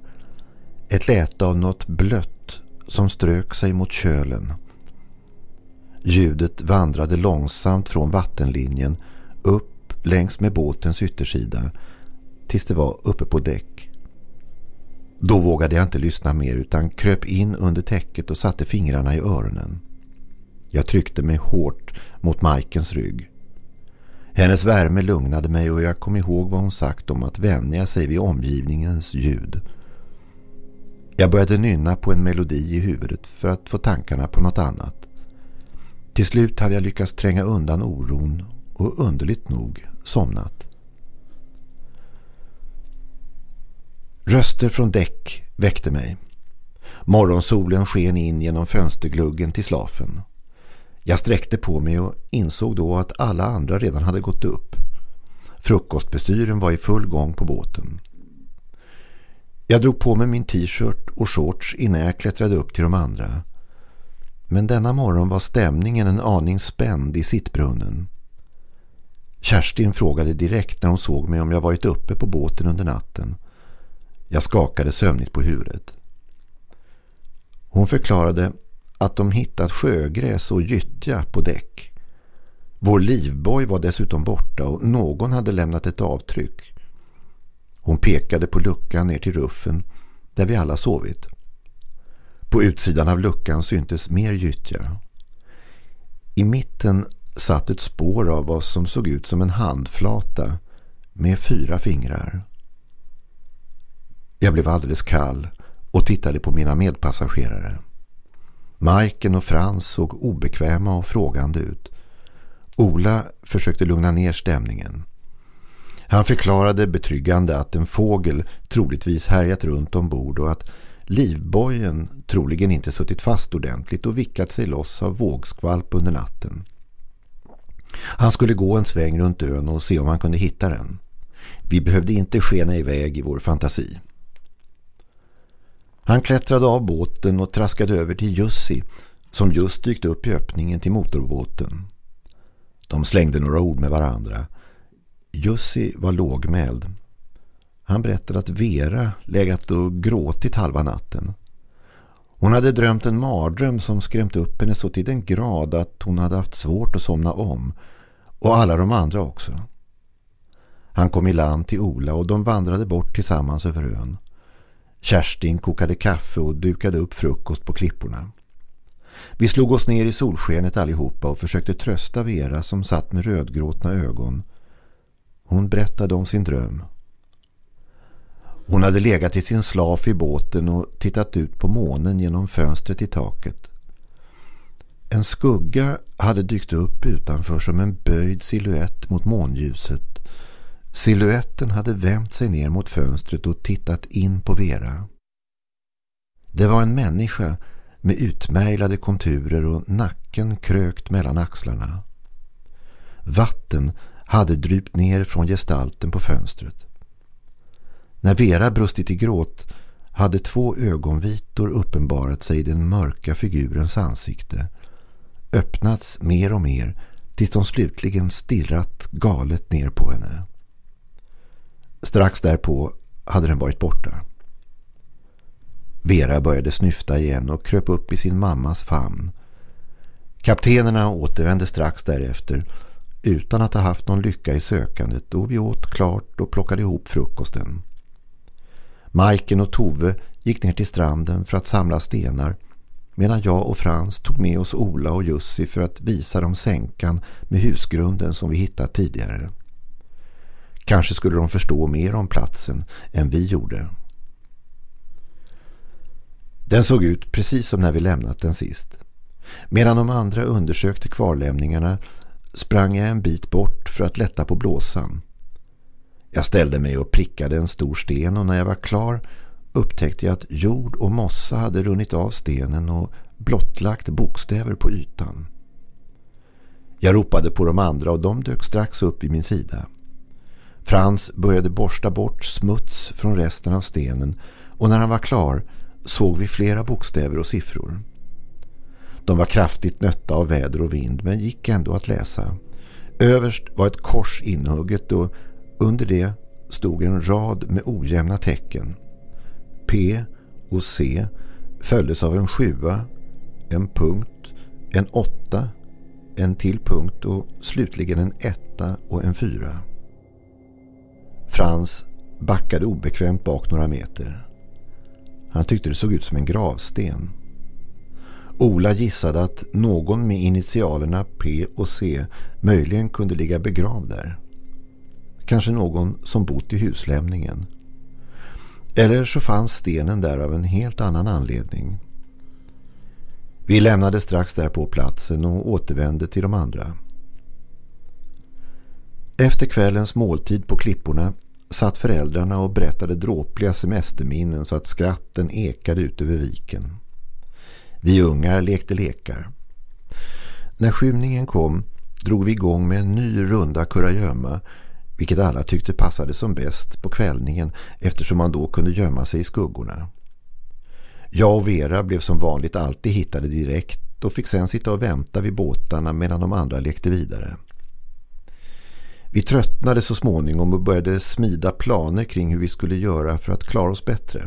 C: Ett läte av något blött som strök sig mot kölen. Ljudet vandrade långsamt från vattenlinjen upp längs med båtens yttersida tills det var uppe på däck. Då vågade jag inte lyssna mer utan kröp in under täcket och satte fingrarna i öronen. Jag tryckte mig hårt mot Majkens rygg. Hennes värme lugnade mig och jag kom ihåg vad hon sagt om att vänja sig vid omgivningens ljud. Jag började nynna på en melodi i huvudet för att få tankarna på något annat. Till slut hade jag lyckats tränga undan oron och underligt nog somnat. Röster från däck väckte mig. Morgonsolen sken in genom fönstergluggen till slafen. Jag sträckte på mig och insåg då att alla andra redan hade gått upp. Frukostbestyren var i full gång på båten. Jag drog på mig min t-shirt och shorts innan jag klättrade upp till de andra. Men denna morgon var stämningen en aning spänd i sittbrunnen. Kerstin frågade direkt när hon såg mig om jag varit uppe på båten under natten. Jag skakade sömnigt på huvudet. Hon förklarade att de hittat sjögräs och gyttja på däck. Vår livboj var dessutom borta och någon hade lämnat ett avtryck. Hon pekade på luckan ner till ruffen där vi alla sovit. På utsidan av luckan syntes mer gyttja. I mitten satt ett spår av vad som såg ut som en handflata med fyra fingrar. Jag blev alldeles kall och tittade på mina medpassagerare. Majken och Frans såg obekväma och frågande ut. Ola försökte lugna ner stämningen. Han förklarade betryggande att en fågel troligtvis härjat runt ombord och att livbojen troligen inte suttit fast ordentligt och vickat sig loss av vågskvalp under natten. Han skulle gå en sväng runt ön och se om han kunde hitta den. Vi behövde inte skena iväg i vår fantasi. Han klättrade av båten och traskade över till Jussi som just dykt upp i öppningen till motorbåten. De slängde några ord med varandra. Jussi var lågmäld. Han berättade att Vera legat och gråtit halva natten. Hon hade drömt en mardröm som skrämt upp henne så till den grad att hon hade haft svårt att somna om. Och alla de andra också. Han kom i land till Ola och de vandrade bort tillsammans över ön. Kerstin kokade kaffe och dukade upp frukost på klipporna. Vi slog oss ner i solskenet allihopa och försökte trösta Vera som satt med rödgråtna ögon. Hon berättade om sin dröm. Hon hade legat i sin slaf i båten och tittat ut på månen genom fönstret i taket. En skugga hade dykt upp utanför som en böjd siluett mot månljuset Siluetten hade vänt sig ner mot fönstret och tittat in på Vera. Det var en människa med utmärglade konturer och nacken krökt mellan axlarna. Vatten hade drypt ner från gestalten på fönstret. När Vera brustit i gråt hade två ögonvitor uppenbarat sig i den mörka figurens ansikte. Öppnats mer och mer tills de slutligen stirrat galet ner på henne. Strax därpå hade den varit borta. Vera började snyfta igen och kröp upp i sin mammas famn. Kaptenerna återvände strax därefter utan att ha haft någon lycka i sökandet och vi åt klart och plockade ihop frukosten. Majken och Tove gick ner till stranden för att samla stenar medan jag och Frans tog med oss Ola och Jussi för att visa dem sänkan med husgrunden som vi hittat tidigare. Kanske skulle de förstå mer om platsen än vi gjorde. Den såg ut precis som när vi lämnat den sist. Medan de andra undersökte kvarlämningarna sprang jag en bit bort för att lätta på blåsan. Jag ställde mig och prickade en stor sten och när jag var klar upptäckte jag att jord och mossa hade runnit av stenen och blottlagt bokstäver på ytan. Jag ropade på de andra och de dök strax upp vid min sida. Frans började borsta bort smuts från resten av stenen och när han var klar såg vi flera bokstäver och siffror. De var kraftigt nötta av väder och vind men gick ändå att läsa. Överst var ett kors inhugget och under det stod en rad med ojämna tecken. P och C följdes av en sjua, en punkt, en åtta, en till punkt och slutligen en etta och en fyra. Frans backade obekvämt bak några meter. Han tyckte det såg ut som en gravsten. Ola gissade att någon med initialerna P och C möjligen kunde ligga begravd där. Kanske någon som bott i huslämningen. Eller så fanns stenen där av en helt annan anledning. Vi lämnade strax där på platsen och återvände till de andra. Efter kvällens måltid på klipporna satt föräldrarna och berättade dråpliga semesterminnen så att skratten ekade ut över viken. Vi ungar lekte lekar. När skymningen kom drog vi igång med en ny runda kurragömma vilket alla tyckte passade som bäst på kvällningen eftersom man då kunde gömma sig i skuggorna. Jag och Vera blev som vanligt alltid hittade direkt och fick sen sitta och vänta vid båtarna medan de andra lekte vidare. Vi tröttnade så småningom och började smida planer kring hur vi skulle göra för att klara oss bättre.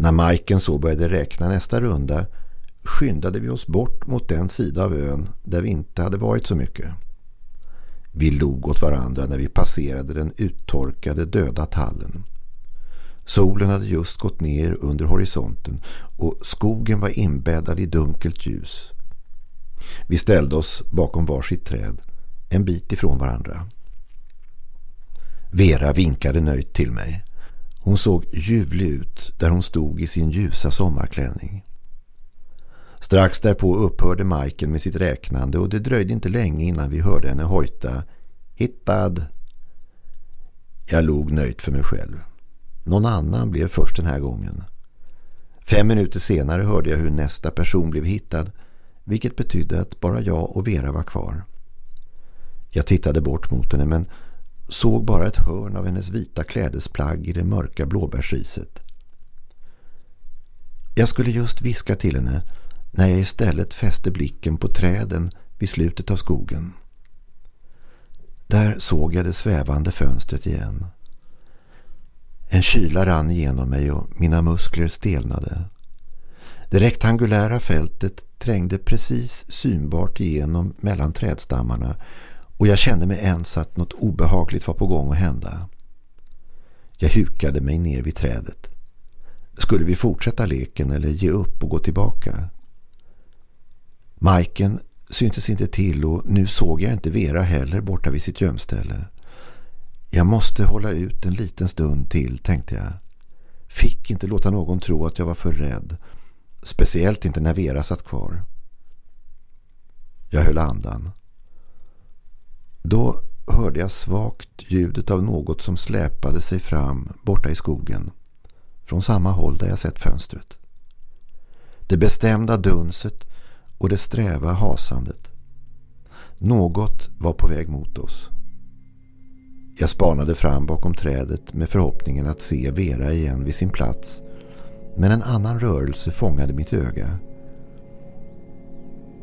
C: När Majken så började räkna nästa runda skyndade vi oss bort mot den sida av ön där vi inte hade varit så mycket. Vi log åt varandra när vi passerade den uttorkade döda tallen. Solen hade just gått ner under horisonten och skogen var inbäddad i dunkelt ljus. Vi ställde oss bakom varsitt träd, en bit ifrån varandra. Vera vinkade nöjt till mig. Hon såg ljuvlig ut där hon stod i sin ljusa sommarklänning. Strax därpå upphörde Michael med sitt räknande och det dröjde inte länge innan vi hörde henne hojta Hittad! Jag log nöjt för mig själv. Någon annan blev först den här gången. Fem minuter senare hörde jag hur nästa person blev hittad vilket betydde att bara jag och Vera var kvar. Jag tittade bort mot henne men såg bara ett hörn av hennes vita klädesplagg i det mörka blåbärsriset. Jag skulle just viska till henne när jag istället fäste blicken på träden vid slutet av skogen. Där såg jag det svävande fönstret igen. En kyla rann igenom mig och mina muskler stelnade. Det rektangulära fältet trängde precis synbart igenom mellan trädstammarna och jag kände mig ens att något obehagligt var på gång att hända. Jag hukade mig ner vid trädet. Skulle vi fortsätta leken eller ge upp och gå tillbaka? Majken syntes inte till och nu såg jag inte Vera heller borta vid sitt gömställe. Jag måste hålla ut en liten stund till, tänkte jag. Fick inte låta någon tro att jag var för rädd. Speciellt inte när Vera satt kvar. Jag höll andan. Då hörde jag svagt ljudet av något som släpade sig fram borta i skogen. Från samma håll där jag sett fönstret. Det bestämda dunset och det sträva hasandet. Något var på väg mot oss. Jag spanade fram bakom trädet med förhoppningen att se Vera igen vid sin plats. Men en annan rörelse fångade mitt öga.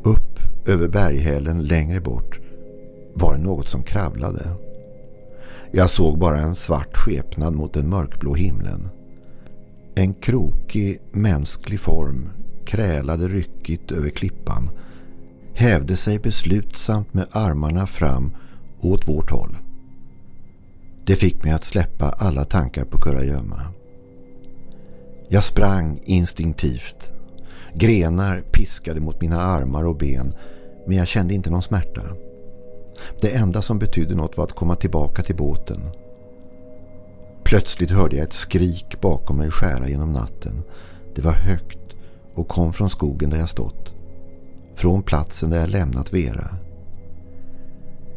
C: Upp över berghällen längre bort var det något som kravlade. Jag såg bara en svart skepnad mot den mörkblå himlen. En krokig mänsklig form krälade ryckigt över klippan, hävde sig beslutsamt med armarna fram åt vårt håll. Det fick mig att släppa alla tankar på Kurragömma. Jag sprang instinktivt. Grenar piskade mot mina armar och ben men jag kände inte någon smärta. Det enda som betydde något var att komma tillbaka till båten. Plötsligt hörde jag ett skrik bakom mig skära genom natten. Det var högt och kom från skogen där jag stått. Från platsen där jag lämnat Vera.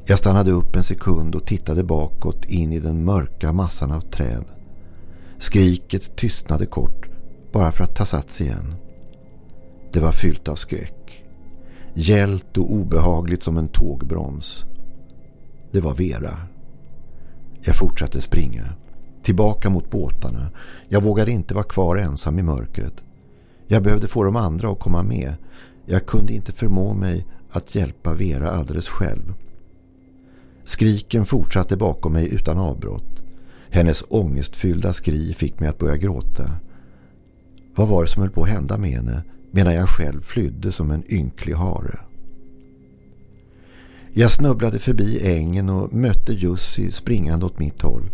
C: Jag stannade upp en sekund och tittade bakåt in i den mörka massan av träd. Skriket tystnade kort, bara för att ta sats igen. Det var fyllt av skräck. Gällt och obehagligt som en tågbroms. Det var Vera. Jag fortsatte springa. Tillbaka mot båtarna. Jag vågade inte vara kvar ensam i mörkret. Jag behövde få de andra att komma med. Jag kunde inte förmå mig att hjälpa Vera alldeles själv. Skriken fortsatte bakom mig utan avbrott. Hennes ångestfyllda skri fick mig att börja gråta. Vad var det som höll på att hända med henne medan jag själv flydde som en ynklig hare? Jag snubblade förbi ängen och mötte Jussi springande åt mitt håll.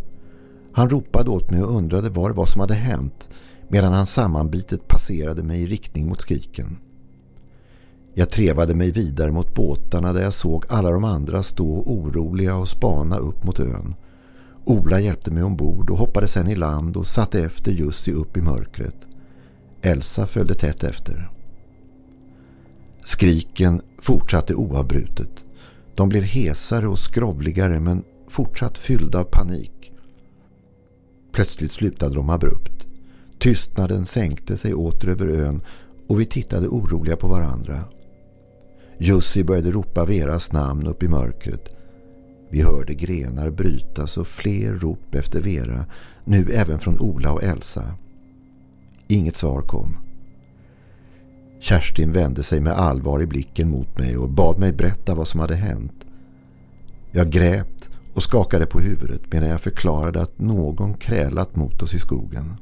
C: Han ropade åt mig och undrade vad det var som hade hänt medan han sammanbitet passerade mig i riktning mot skriken. Jag trevade mig vidare mot båtarna där jag såg alla de andra stå oroliga och spana upp mot ön. Ola hjälpte mig ombord och hoppade sedan i land och satte efter Jussi upp i mörkret. Elsa följde tätt efter. Skriken fortsatte oavbrutet. De blev hesare och skrovligare men fortsatt fyllda av panik. Plötsligt slutade de abrupt. Tystnaden sänkte sig åter över ön och vi tittade oroliga på varandra. Jussi började ropa Veras namn upp i mörkret. Vi hörde grenar brytas och fler rop efter Vera, nu även från Ola och Elsa. Inget svar kom. Kerstin vände sig med allvar i blicken mot mig och bad mig berätta vad som hade hänt. Jag grät och skakade på huvudet medan jag förklarade att någon krälat mot oss i skogen.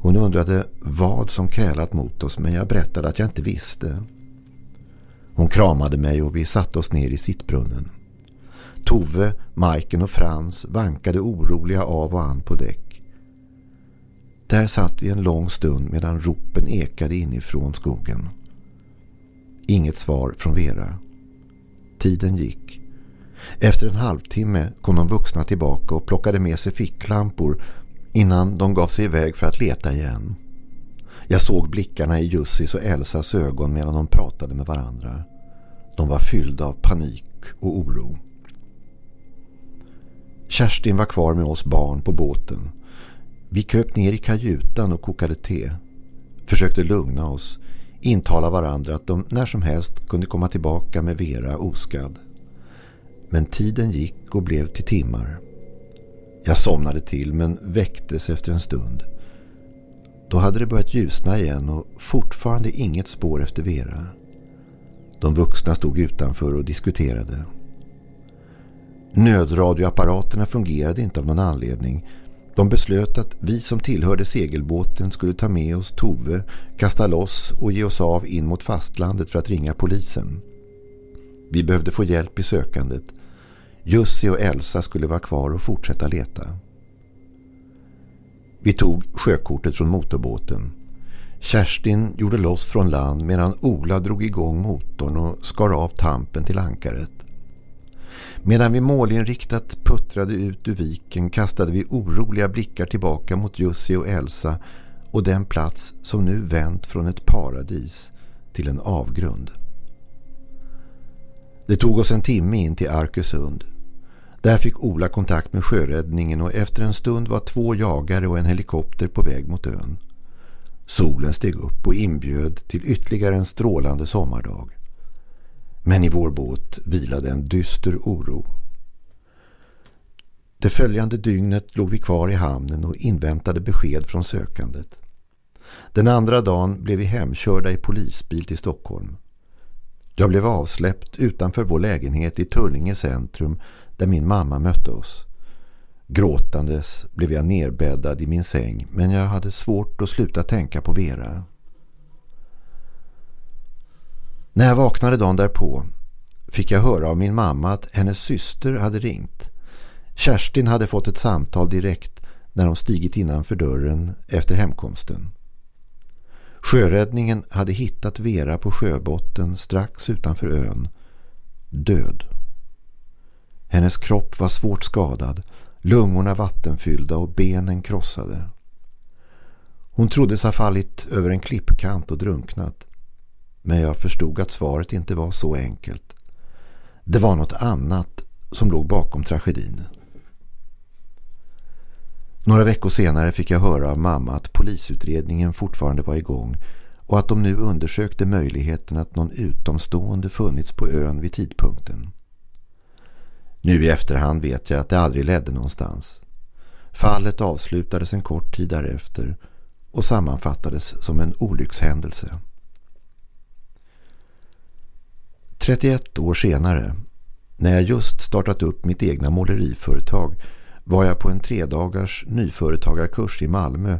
C: Hon undrade vad som krälat mot oss men jag berättade att jag inte visste. Hon kramade mig och vi satte oss ner i sittbrunnen. Tove, Majken och Frans vankade oroliga av och an på däck. Där satt vi en lång stund medan ropen ekade inifrån skogen. Inget svar från Vera. Tiden gick. Efter en halvtimme kom de vuxna tillbaka och plockade med sig ficklampor innan de gav sig iväg för att leta igen. Jag såg blickarna i Jussis och Elsas ögon medan de pratade med varandra. De var fyllda av panik och oro. Kerstin var kvar med oss barn på båten. Vi kröp ner i kajutan och kokade te. Försökte lugna oss. Intala varandra att de när som helst kunde komma tillbaka med Vera oskadd. Men tiden gick och blev till timmar. Jag somnade till men väcktes efter en stund. Då hade det börjat ljusna igen och fortfarande inget spår efter Vera. De vuxna stod utanför och diskuterade. Nödradioapparaterna fungerade inte av någon anledning. De beslöt att vi som tillhörde segelbåten skulle ta med oss Tove, kasta loss och ge oss av in mot fastlandet för att ringa polisen. Vi behövde få hjälp i sökandet. Jussi och Elsa skulle vara kvar och fortsätta leta. Vi tog sjökortet från motorbåten. Kerstin gjorde loss från land medan Ola drog igång motorn och skar av tampen till ankaret. Medan vi målinriktat puttrade ut ur viken kastade vi oroliga blickar tillbaka mot Jussi och Elsa och den plats som nu vänt från ett paradis till en avgrund. Det tog oss en timme in till Arkösund. Där fick Ola kontakt med sjöräddningen och efter en stund var två jagare och en helikopter på väg mot ön. Solen steg upp och inbjöd till ytterligare en strålande sommardag. Men i vår båt vilade en dyster oro. Det följande dygnet låg vi kvar i hamnen och inväntade besked från sökandet. Den andra dagen blev vi hemkörda i polisbil till Stockholm. Jag blev avsläppt utanför vår lägenhet i Tullinge centrum där min mamma mötte oss. Gråtandes blev jag nerbäddad i min säng men jag hade svårt att sluta tänka på Vera. När jag vaknade dagen därpå fick jag höra av min mamma att hennes syster hade ringt. Kerstin hade fått ett samtal direkt när de stigit innanför dörren efter hemkomsten. Sjöräddningen hade hittat Vera på sjöbotten strax utanför ön. Död. Hennes kropp var svårt skadad, lungorna vattenfyllda och benen krossade. Hon troddes ha fallit över en klippkant och drunknat. Men jag förstod att svaret inte var så enkelt. Det var något annat som låg bakom tragedin. Några veckor senare fick jag höra av mamma att polisutredningen fortfarande var igång och att de nu undersökte möjligheten att någon utomstående funnits på ön vid tidpunkten. Nu i efterhand vet jag att det aldrig ledde någonstans. Fallet avslutades en kort tid därefter och sammanfattades som en olyckshändelse. 31 år senare, när jag just startat upp mitt egna måleriföretag, var jag på en tredagars nyföretagarkurs i Malmö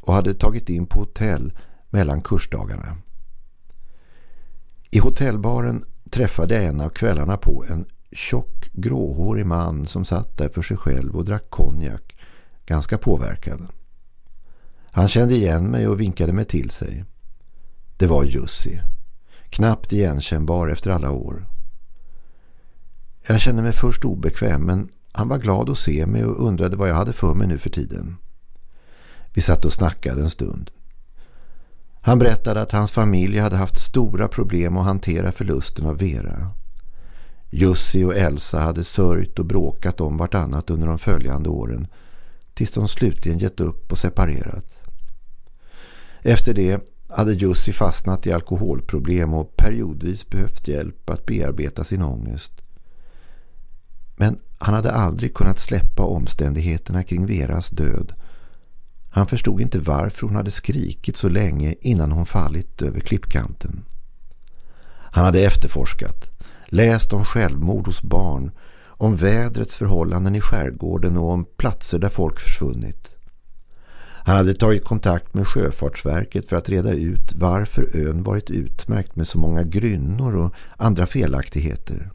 C: och hade tagit in på hotell mellan kursdagarna. I hotellbaren träffade jag en av kvällarna på en tjock, gråhårig man som satt där för sig själv och drack konjak, ganska påverkad. Han kände igen mig och vinkade mig till sig. Det var Jussi, knappt igenkännbar efter alla år. Jag kände mig först obekväm men han var glad att se mig och undrade vad jag hade för mig nu för tiden. Vi satt och snackade en stund. Han berättade att hans familj hade haft stora problem att hantera förlusten av Vera. Jussi och Elsa hade sörjt och bråkat om vartannat under de följande åren tills de slutligen gett upp och separerat. Efter det hade Jussi fastnat i alkoholproblem och periodvis behövt hjälp att bearbeta sin ångest. Men han hade aldrig kunnat släppa omständigheterna kring Veras död. Han förstod inte varför hon hade skrikit så länge innan hon fallit över klippkanten. Han hade efterforskat, läst om självmord hos barn, om vädrets förhållanden i skärgården och om platser där folk försvunnit. Han hade tagit kontakt med Sjöfartsverket för att reda ut varför ön varit utmärkt med så många grynnor och andra felaktigheter.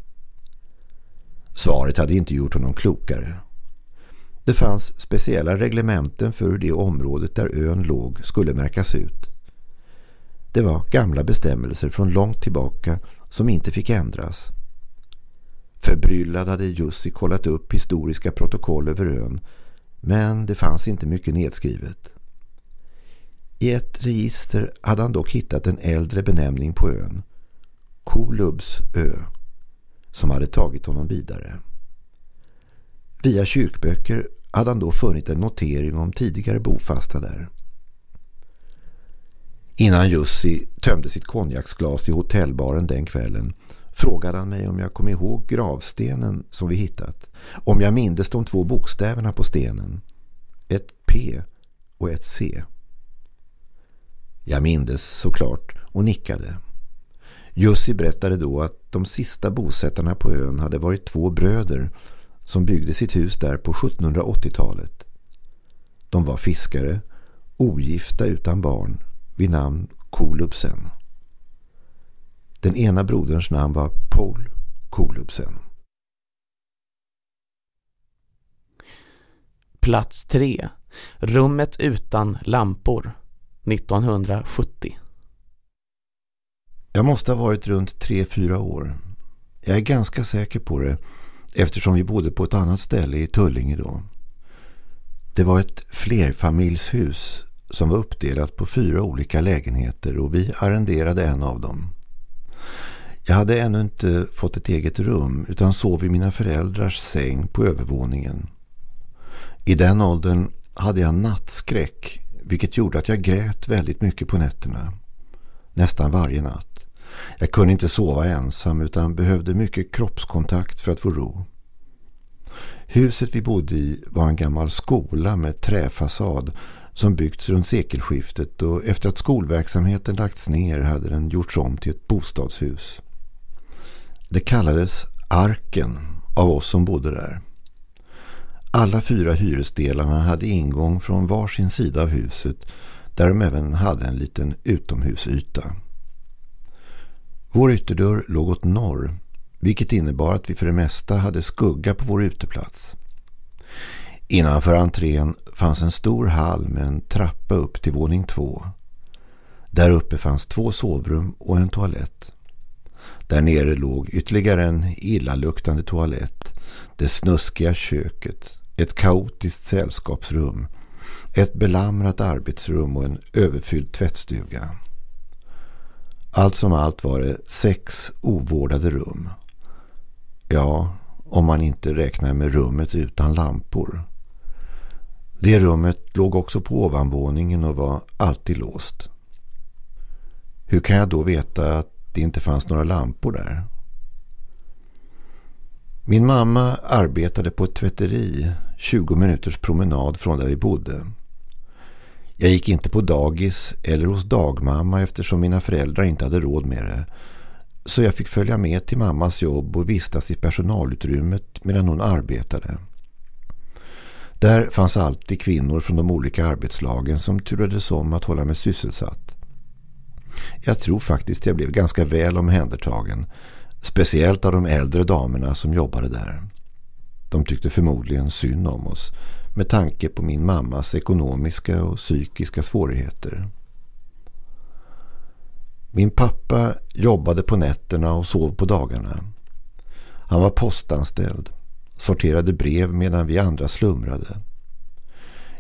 C: Svaret hade inte gjort honom klokare. Det fanns speciella reglementen för hur det området där ön låg skulle märkas ut. Det var gamla bestämmelser från långt tillbaka som inte fick ändras. Förbryllad hade Jussi kollat upp historiska protokoll över ön men det fanns inte mycket nedskrivet. I ett register hade han dock hittat en äldre benämning på ön. Kolubs ö som hade tagit honom vidare. Via kyrkböcker hade han då funnit en notering om tidigare bofasta där. Innan Jussi tömde sitt konjaksglas i hotellbaren den kvällen frågade han mig om jag kom ihåg gravstenen som vi hittat. Om jag mindes de två bokstäverna på stenen. Ett P och ett C. Jag mindes såklart och nickade. Jussi berättade då att de sista bosättarna på ön hade varit två bröder som byggde sitt hus där på 1780-talet. De var fiskare, ogifta utan barn, vid namn Kolubsen. Den ena broderns namn var Paul Kolubsen.
A: Plats 3. Rummet utan lampor. 1970.
C: Jag måste ha varit runt 3-4 år. Jag är ganska säker på det eftersom vi bodde på ett annat ställe i Tullinge då. Det var ett flerfamiljshus som var uppdelat på fyra olika lägenheter och vi arrenderade en av dem. Jag hade ännu inte fått ett eget rum utan sov i mina föräldrars säng på övervåningen. I den åldern hade jag nattskräck vilket gjorde att jag grät väldigt mycket på nätterna. Nästan varje natt. Jag kunde inte sova ensam utan behövde mycket kroppskontakt för att få ro. Huset vi bodde i var en gammal skola med träfasad som byggts runt sekelskiftet och efter att skolverksamheten lagts ner hade den gjorts om till ett bostadshus. Det kallades Arken av oss som bodde där. Alla fyra hyresdelarna hade ingång från varsin sida av huset där de även hade en liten utomhusyta. Vår ytterdörr låg åt norr vilket innebar att vi för det mesta hade skugga på vår uteplats. Innanför entrén fanns en stor hall med en trappa upp till våning två. Där uppe fanns två sovrum och en toalett. Där nere låg ytterligare en illaluktande toalett, det snuskiga köket, ett kaotiskt sällskapsrum, ett belamrat arbetsrum och en överfylld tvättstuga. Allt som allt var det sex ovårdade rum. Ja, om man inte räknar med rummet utan lampor. Det rummet låg också på ovanvåningen och var alltid låst. Hur kan jag då veta att det inte fanns några lampor där? Min mamma arbetade på ett tvätteri 20 minuters promenad från där vi bodde. Jag gick inte på dagis eller hos dagmamma eftersom mina föräldrar inte hade råd med det. Så jag fick följa med till mammas jobb och vistas i personalutrymmet medan hon arbetade. Där fanns alltid kvinnor från de olika arbetslagen som turades om att hålla mig sysselsatt. Jag tror faktiskt jag blev ganska väl omhändertagen Speciellt av de äldre damerna som jobbade där. De tyckte förmodligen synd om oss med tanke på min mammas ekonomiska och psykiska svårigheter. Min pappa jobbade på nätterna och sov på dagarna. Han var postanställd, sorterade brev medan vi andra slumrade.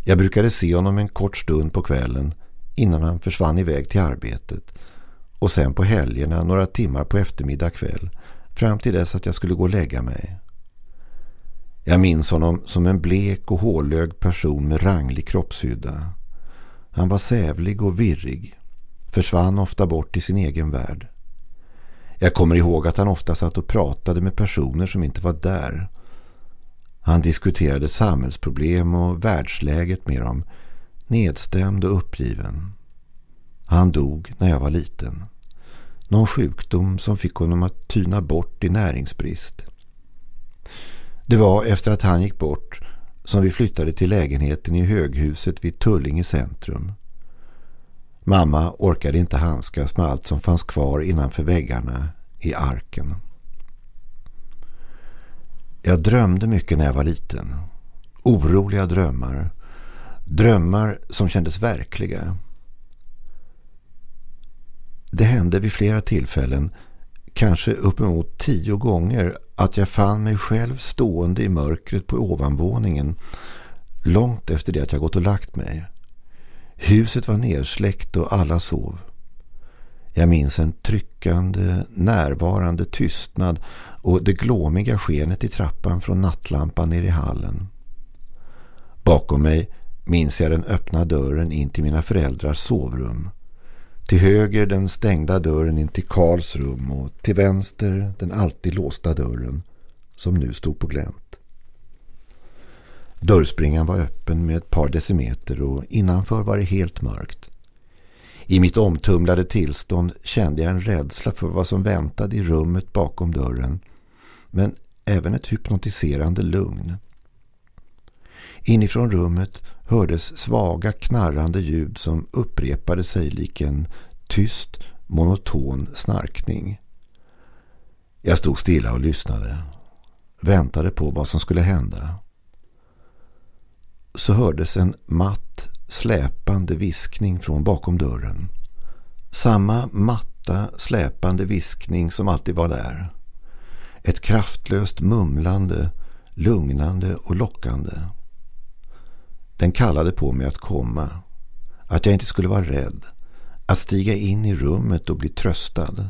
C: Jag brukade se honom en kort stund på kvällen innan han försvann iväg till arbetet och sen på helgerna några timmar på eftermiddag kväll fram till dess att jag skulle gå och lägga mig. Jag minns honom som en blek och hålög person med ranglig kroppshydda. Han var sävlig och virrig, försvann ofta bort i sin egen värld. Jag kommer ihåg att han ofta satt och pratade med personer som inte var där. Han diskuterade samhällsproblem och världsläget med dem, nedstämd och uppgiven. Han dog när jag var liten. Någon sjukdom som fick honom att tyna bort i näringsbrist. Det var efter att han gick bort som vi flyttade till lägenheten i höghuset vid Tullinge centrum. Mamma orkade inte handskas med allt som fanns kvar innanför väggarna i arken. Jag drömde mycket när jag var liten. Oroliga drömmar. Drömmar som kändes verkliga. Det hände vid flera tillfällen, kanske uppemot tio gånger, att jag fann mig själv stående i mörkret på ovanvåningen långt efter det att jag gått och lagt mig. Huset var nersläckt och alla sov. Jag minns en tryckande, närvarande tystnad och det glåmiga skenet i trappan från nattlampan ner i hallen. Bakom mig minns jag den öppna dörren in till mina föräldrars sovrum. Till höger den stängda dörren in till Karls rum och till vänster den alltid låsta dörren som nu stod på glänt. Dörrspringan var öppen med ett par decimeter och innanför var det helt mörkt. I mitt omtumlade tillstånd kände jag en rädsla för vad som väntade i rummet bakom dörren men även ett hypnotiserande lugn. Inifrån rummet hördes svaga knarrande ljud som upprepade sig lik en tyst, monoton snarkning. Jag stod stilla och lyssnade. Väntade på vad som skulle hända. Så hördes en matt, släpande viskning från bakom dörren. Samma matta, släpande viskning som alltid var där. Ett kraftlöst mumlande, lugnande och lockande. Den kallade på mig att komma. Att jag inte skulle vara rädd. Att stiga in i rummet och bli tröstad.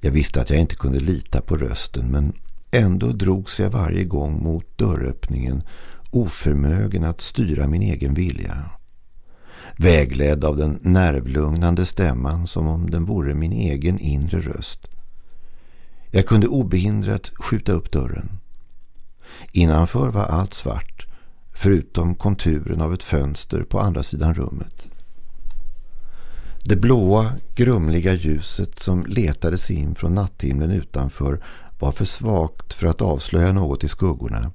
C: Jag visste att jag inte kunde lita på rösten men ändå drogs jag varje gång mot dörröppningen oförmögen att styra min egen vilja. Vägledd av den nervlugnande stämman som om den vore min egen inre röst. Jag kunde obehindrat skjuta upp dörren. Innanför var allt svart förutom konturen av ett fönster på andra sidan rummet. Det blåa, grumliga ljuset som letade sig in från natthimlen utanför var för svagt för att avslöja något i skuggorna.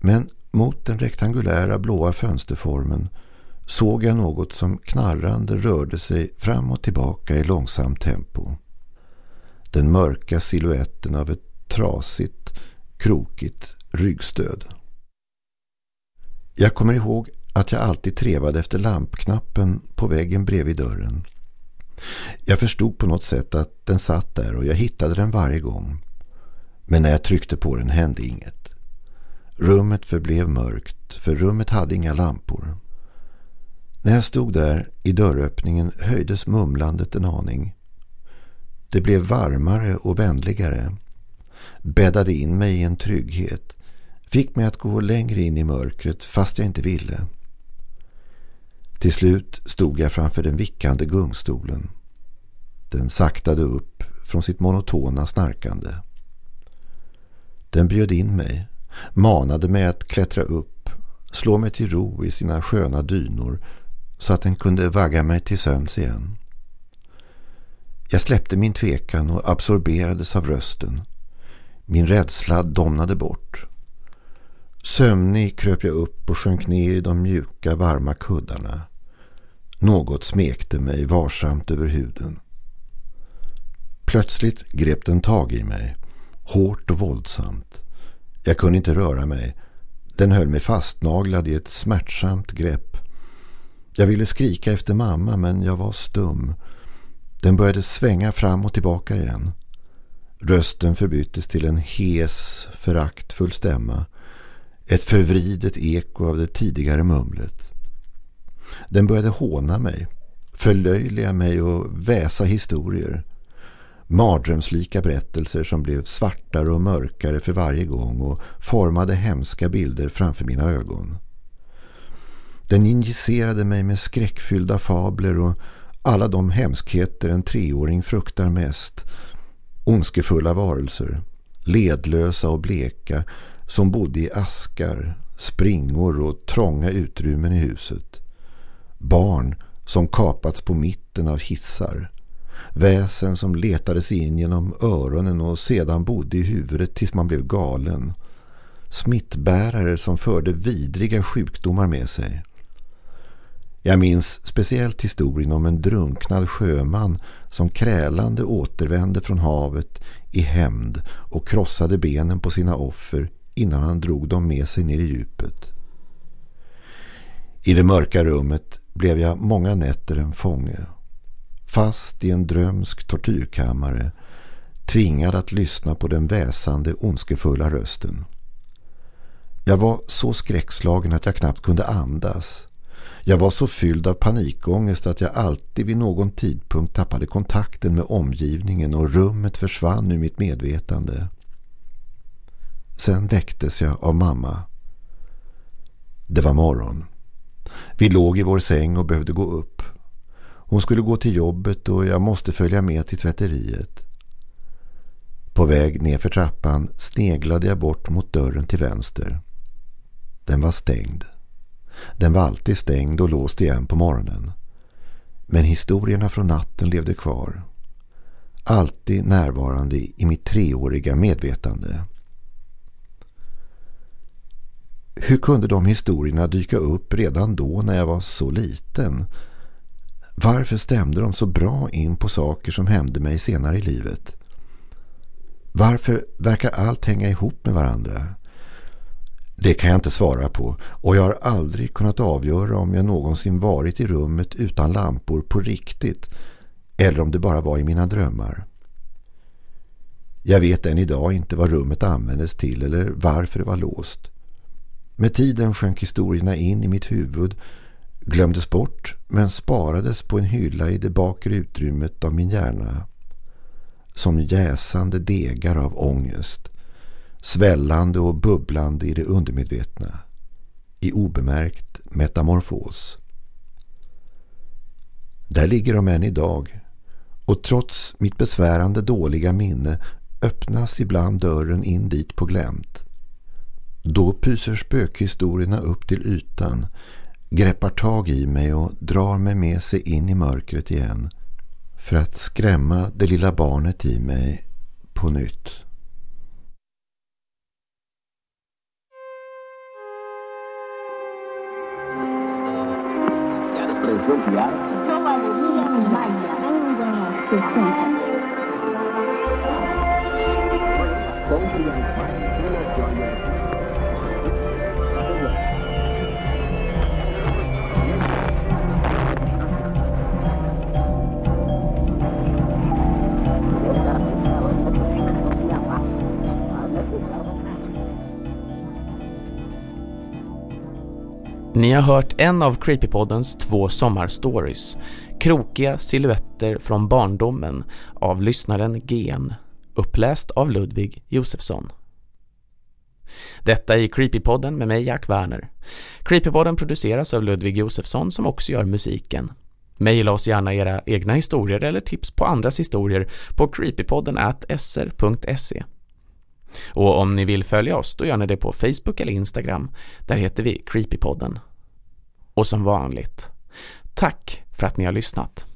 C: Men mot den rektangulära blåa fönsterformen såg jag något som knarrande rörde sig fram och tillbaka i långsamt tempo. Den mörka siluetten av ett trasigt, krokigt ryggstöd. Jag kommer ihåg att jag alltid trevade efter lampknappen på väggen bredvid dörren. Jag förstod på något sätt att den satt där och jag hittade den varje gång. Men när jag tryckte på den hände inget. Rummet förblev mörkt för rummet hade inga lampor. När jag stod där i dörröppningen höjdes mumlandet en aning. Det blev varmare och vänligare. Bäddade in mig i en trygghet fick mig att gå längre in i mörkret fast jag inte ville. Till slut stod jag framför den vickande gungstolen. Den saktade upp från sitt monotona snarkande. Den bjöd in mig, manade mig att klättra upp, slå mig till ro i sina sköna dynor så att den kunde vagga mig till sömns igen. Jag släppte min tvekan och absorberades av rösten. Min rädsla domnade bort. Sömnig kröp jag upp och sjönk ner i de mjuka varma kuddarna. Något smekte mig varsamt över huden. Plötsligt grep den tag i mig, hårt och våldsamt. Jag kunde inte röra mig. Den höll mig fastnaglad i ett smärtsamt grepp. Jag ville skrika efter mamma men jag var stum. Den började svänga fram och tillbaka igen. Rösten förbyttes till en hes, föraktfull stämma. Ett förvridet eko av det tidigare mumlet. Den började håna mig, förlöjliga mig och väsa historier. Mardrömslika berättelser som blev svartare och mörkare för varje gång och formade hemska bilder framför mina ögon. Den injicerade mig med skräckfyllda fabler och alla de hemskheter en treåring fruktar mest. Ondskefulla varelser, ledlösa och bleka, som bodde i askar, springor och trånga utrymmen i huset. Barn som kapats på mitten av hissar. Väsen som letade sig in genom öronen och sedan bodde i huvudet tills man blev galen. Smittbärare som förde vidriga sjukdomar med sig. Jag minns speciellt historien om en drunknad sjöman som krälande återvände från havet i hämnd och krossade benen på sina offer innan han drog dem med sig ner i djupet. I det mörka rummet blev jag många nätter en fånge. Fast i en drömsk tortyrkammare tvingad att lyssna på den väsande ondskefulla rösten. Jag var så skräckslagen att jag knappt kunde andas. Jag var så fylld av panikångest att jag alltid vid någon tidpunkt tappade kontakten med omgivningen och rummet försvann ur mitt medvetande. Sen väcktes jag av mamma. Det var morgon. Vi låg i vår säng och behövde gå upp. Hon skulle gå till jobbet och jag måste följa med till tvätteriet. På väg ner för trappan sneglade jag bort mot dörren till vänster. Den var stängd. Den var alltid stängd och låst igen på morgonen. Men historierna från natten levde kvar. Alltid närvarande i mitt treåriga medvetande. Hur kunde de historierna dyka upp redan då när jag var så liten? Varför stämde de så bra in på saker som hände mig senare i livet? Varför verkar allt hänga ihop med varandra? Det kan jag inte svara på och jag har aldrig kunnat avgöra om jag någonsin varit i rummet utan lampor på riktigt eller om det bara var i mina drömmar. Jag vet än idag inte vad rummet användes till eller varför det var låst. Med tiden sjönk historierna in i mitt huvud, glömdes bort men sparades på en hylla i det bakre utrymmet av min hjärna. Som jäsande degar av ångest svällande och bubblande i det undermedvetna, i obemärkt metamorfos. Där ligger de än idag och trots mitt besvärande dåliga minne öppnas ibland dörren in dit på glänt. Då pyser spökhistorierna upp till ytan, greppar tag i mig och drar mig med sig in i mörkret igen för att skrämma det lilla barnet i mig på nytt.
D: Mm.
A: Ni har hört en av Creepypoddens två sommarstories, Krokiga silhuetter från barndomen av lyssnaren Gen, uppläst av Ludvig Josefsson. Detta är Creepypodden med mig Jack Werner. Creepypodden produceras av Ludvig Josefsson som också gör musiken. Maila oss gärna era egna historier eller tips på andras historier på creepypodden sr.se. Och om ni vill följa oss då gör ni det på Facebook eller Instagram. Där heter vi Creepypodden. Och som vanligt, tack för att ni har lyssnat.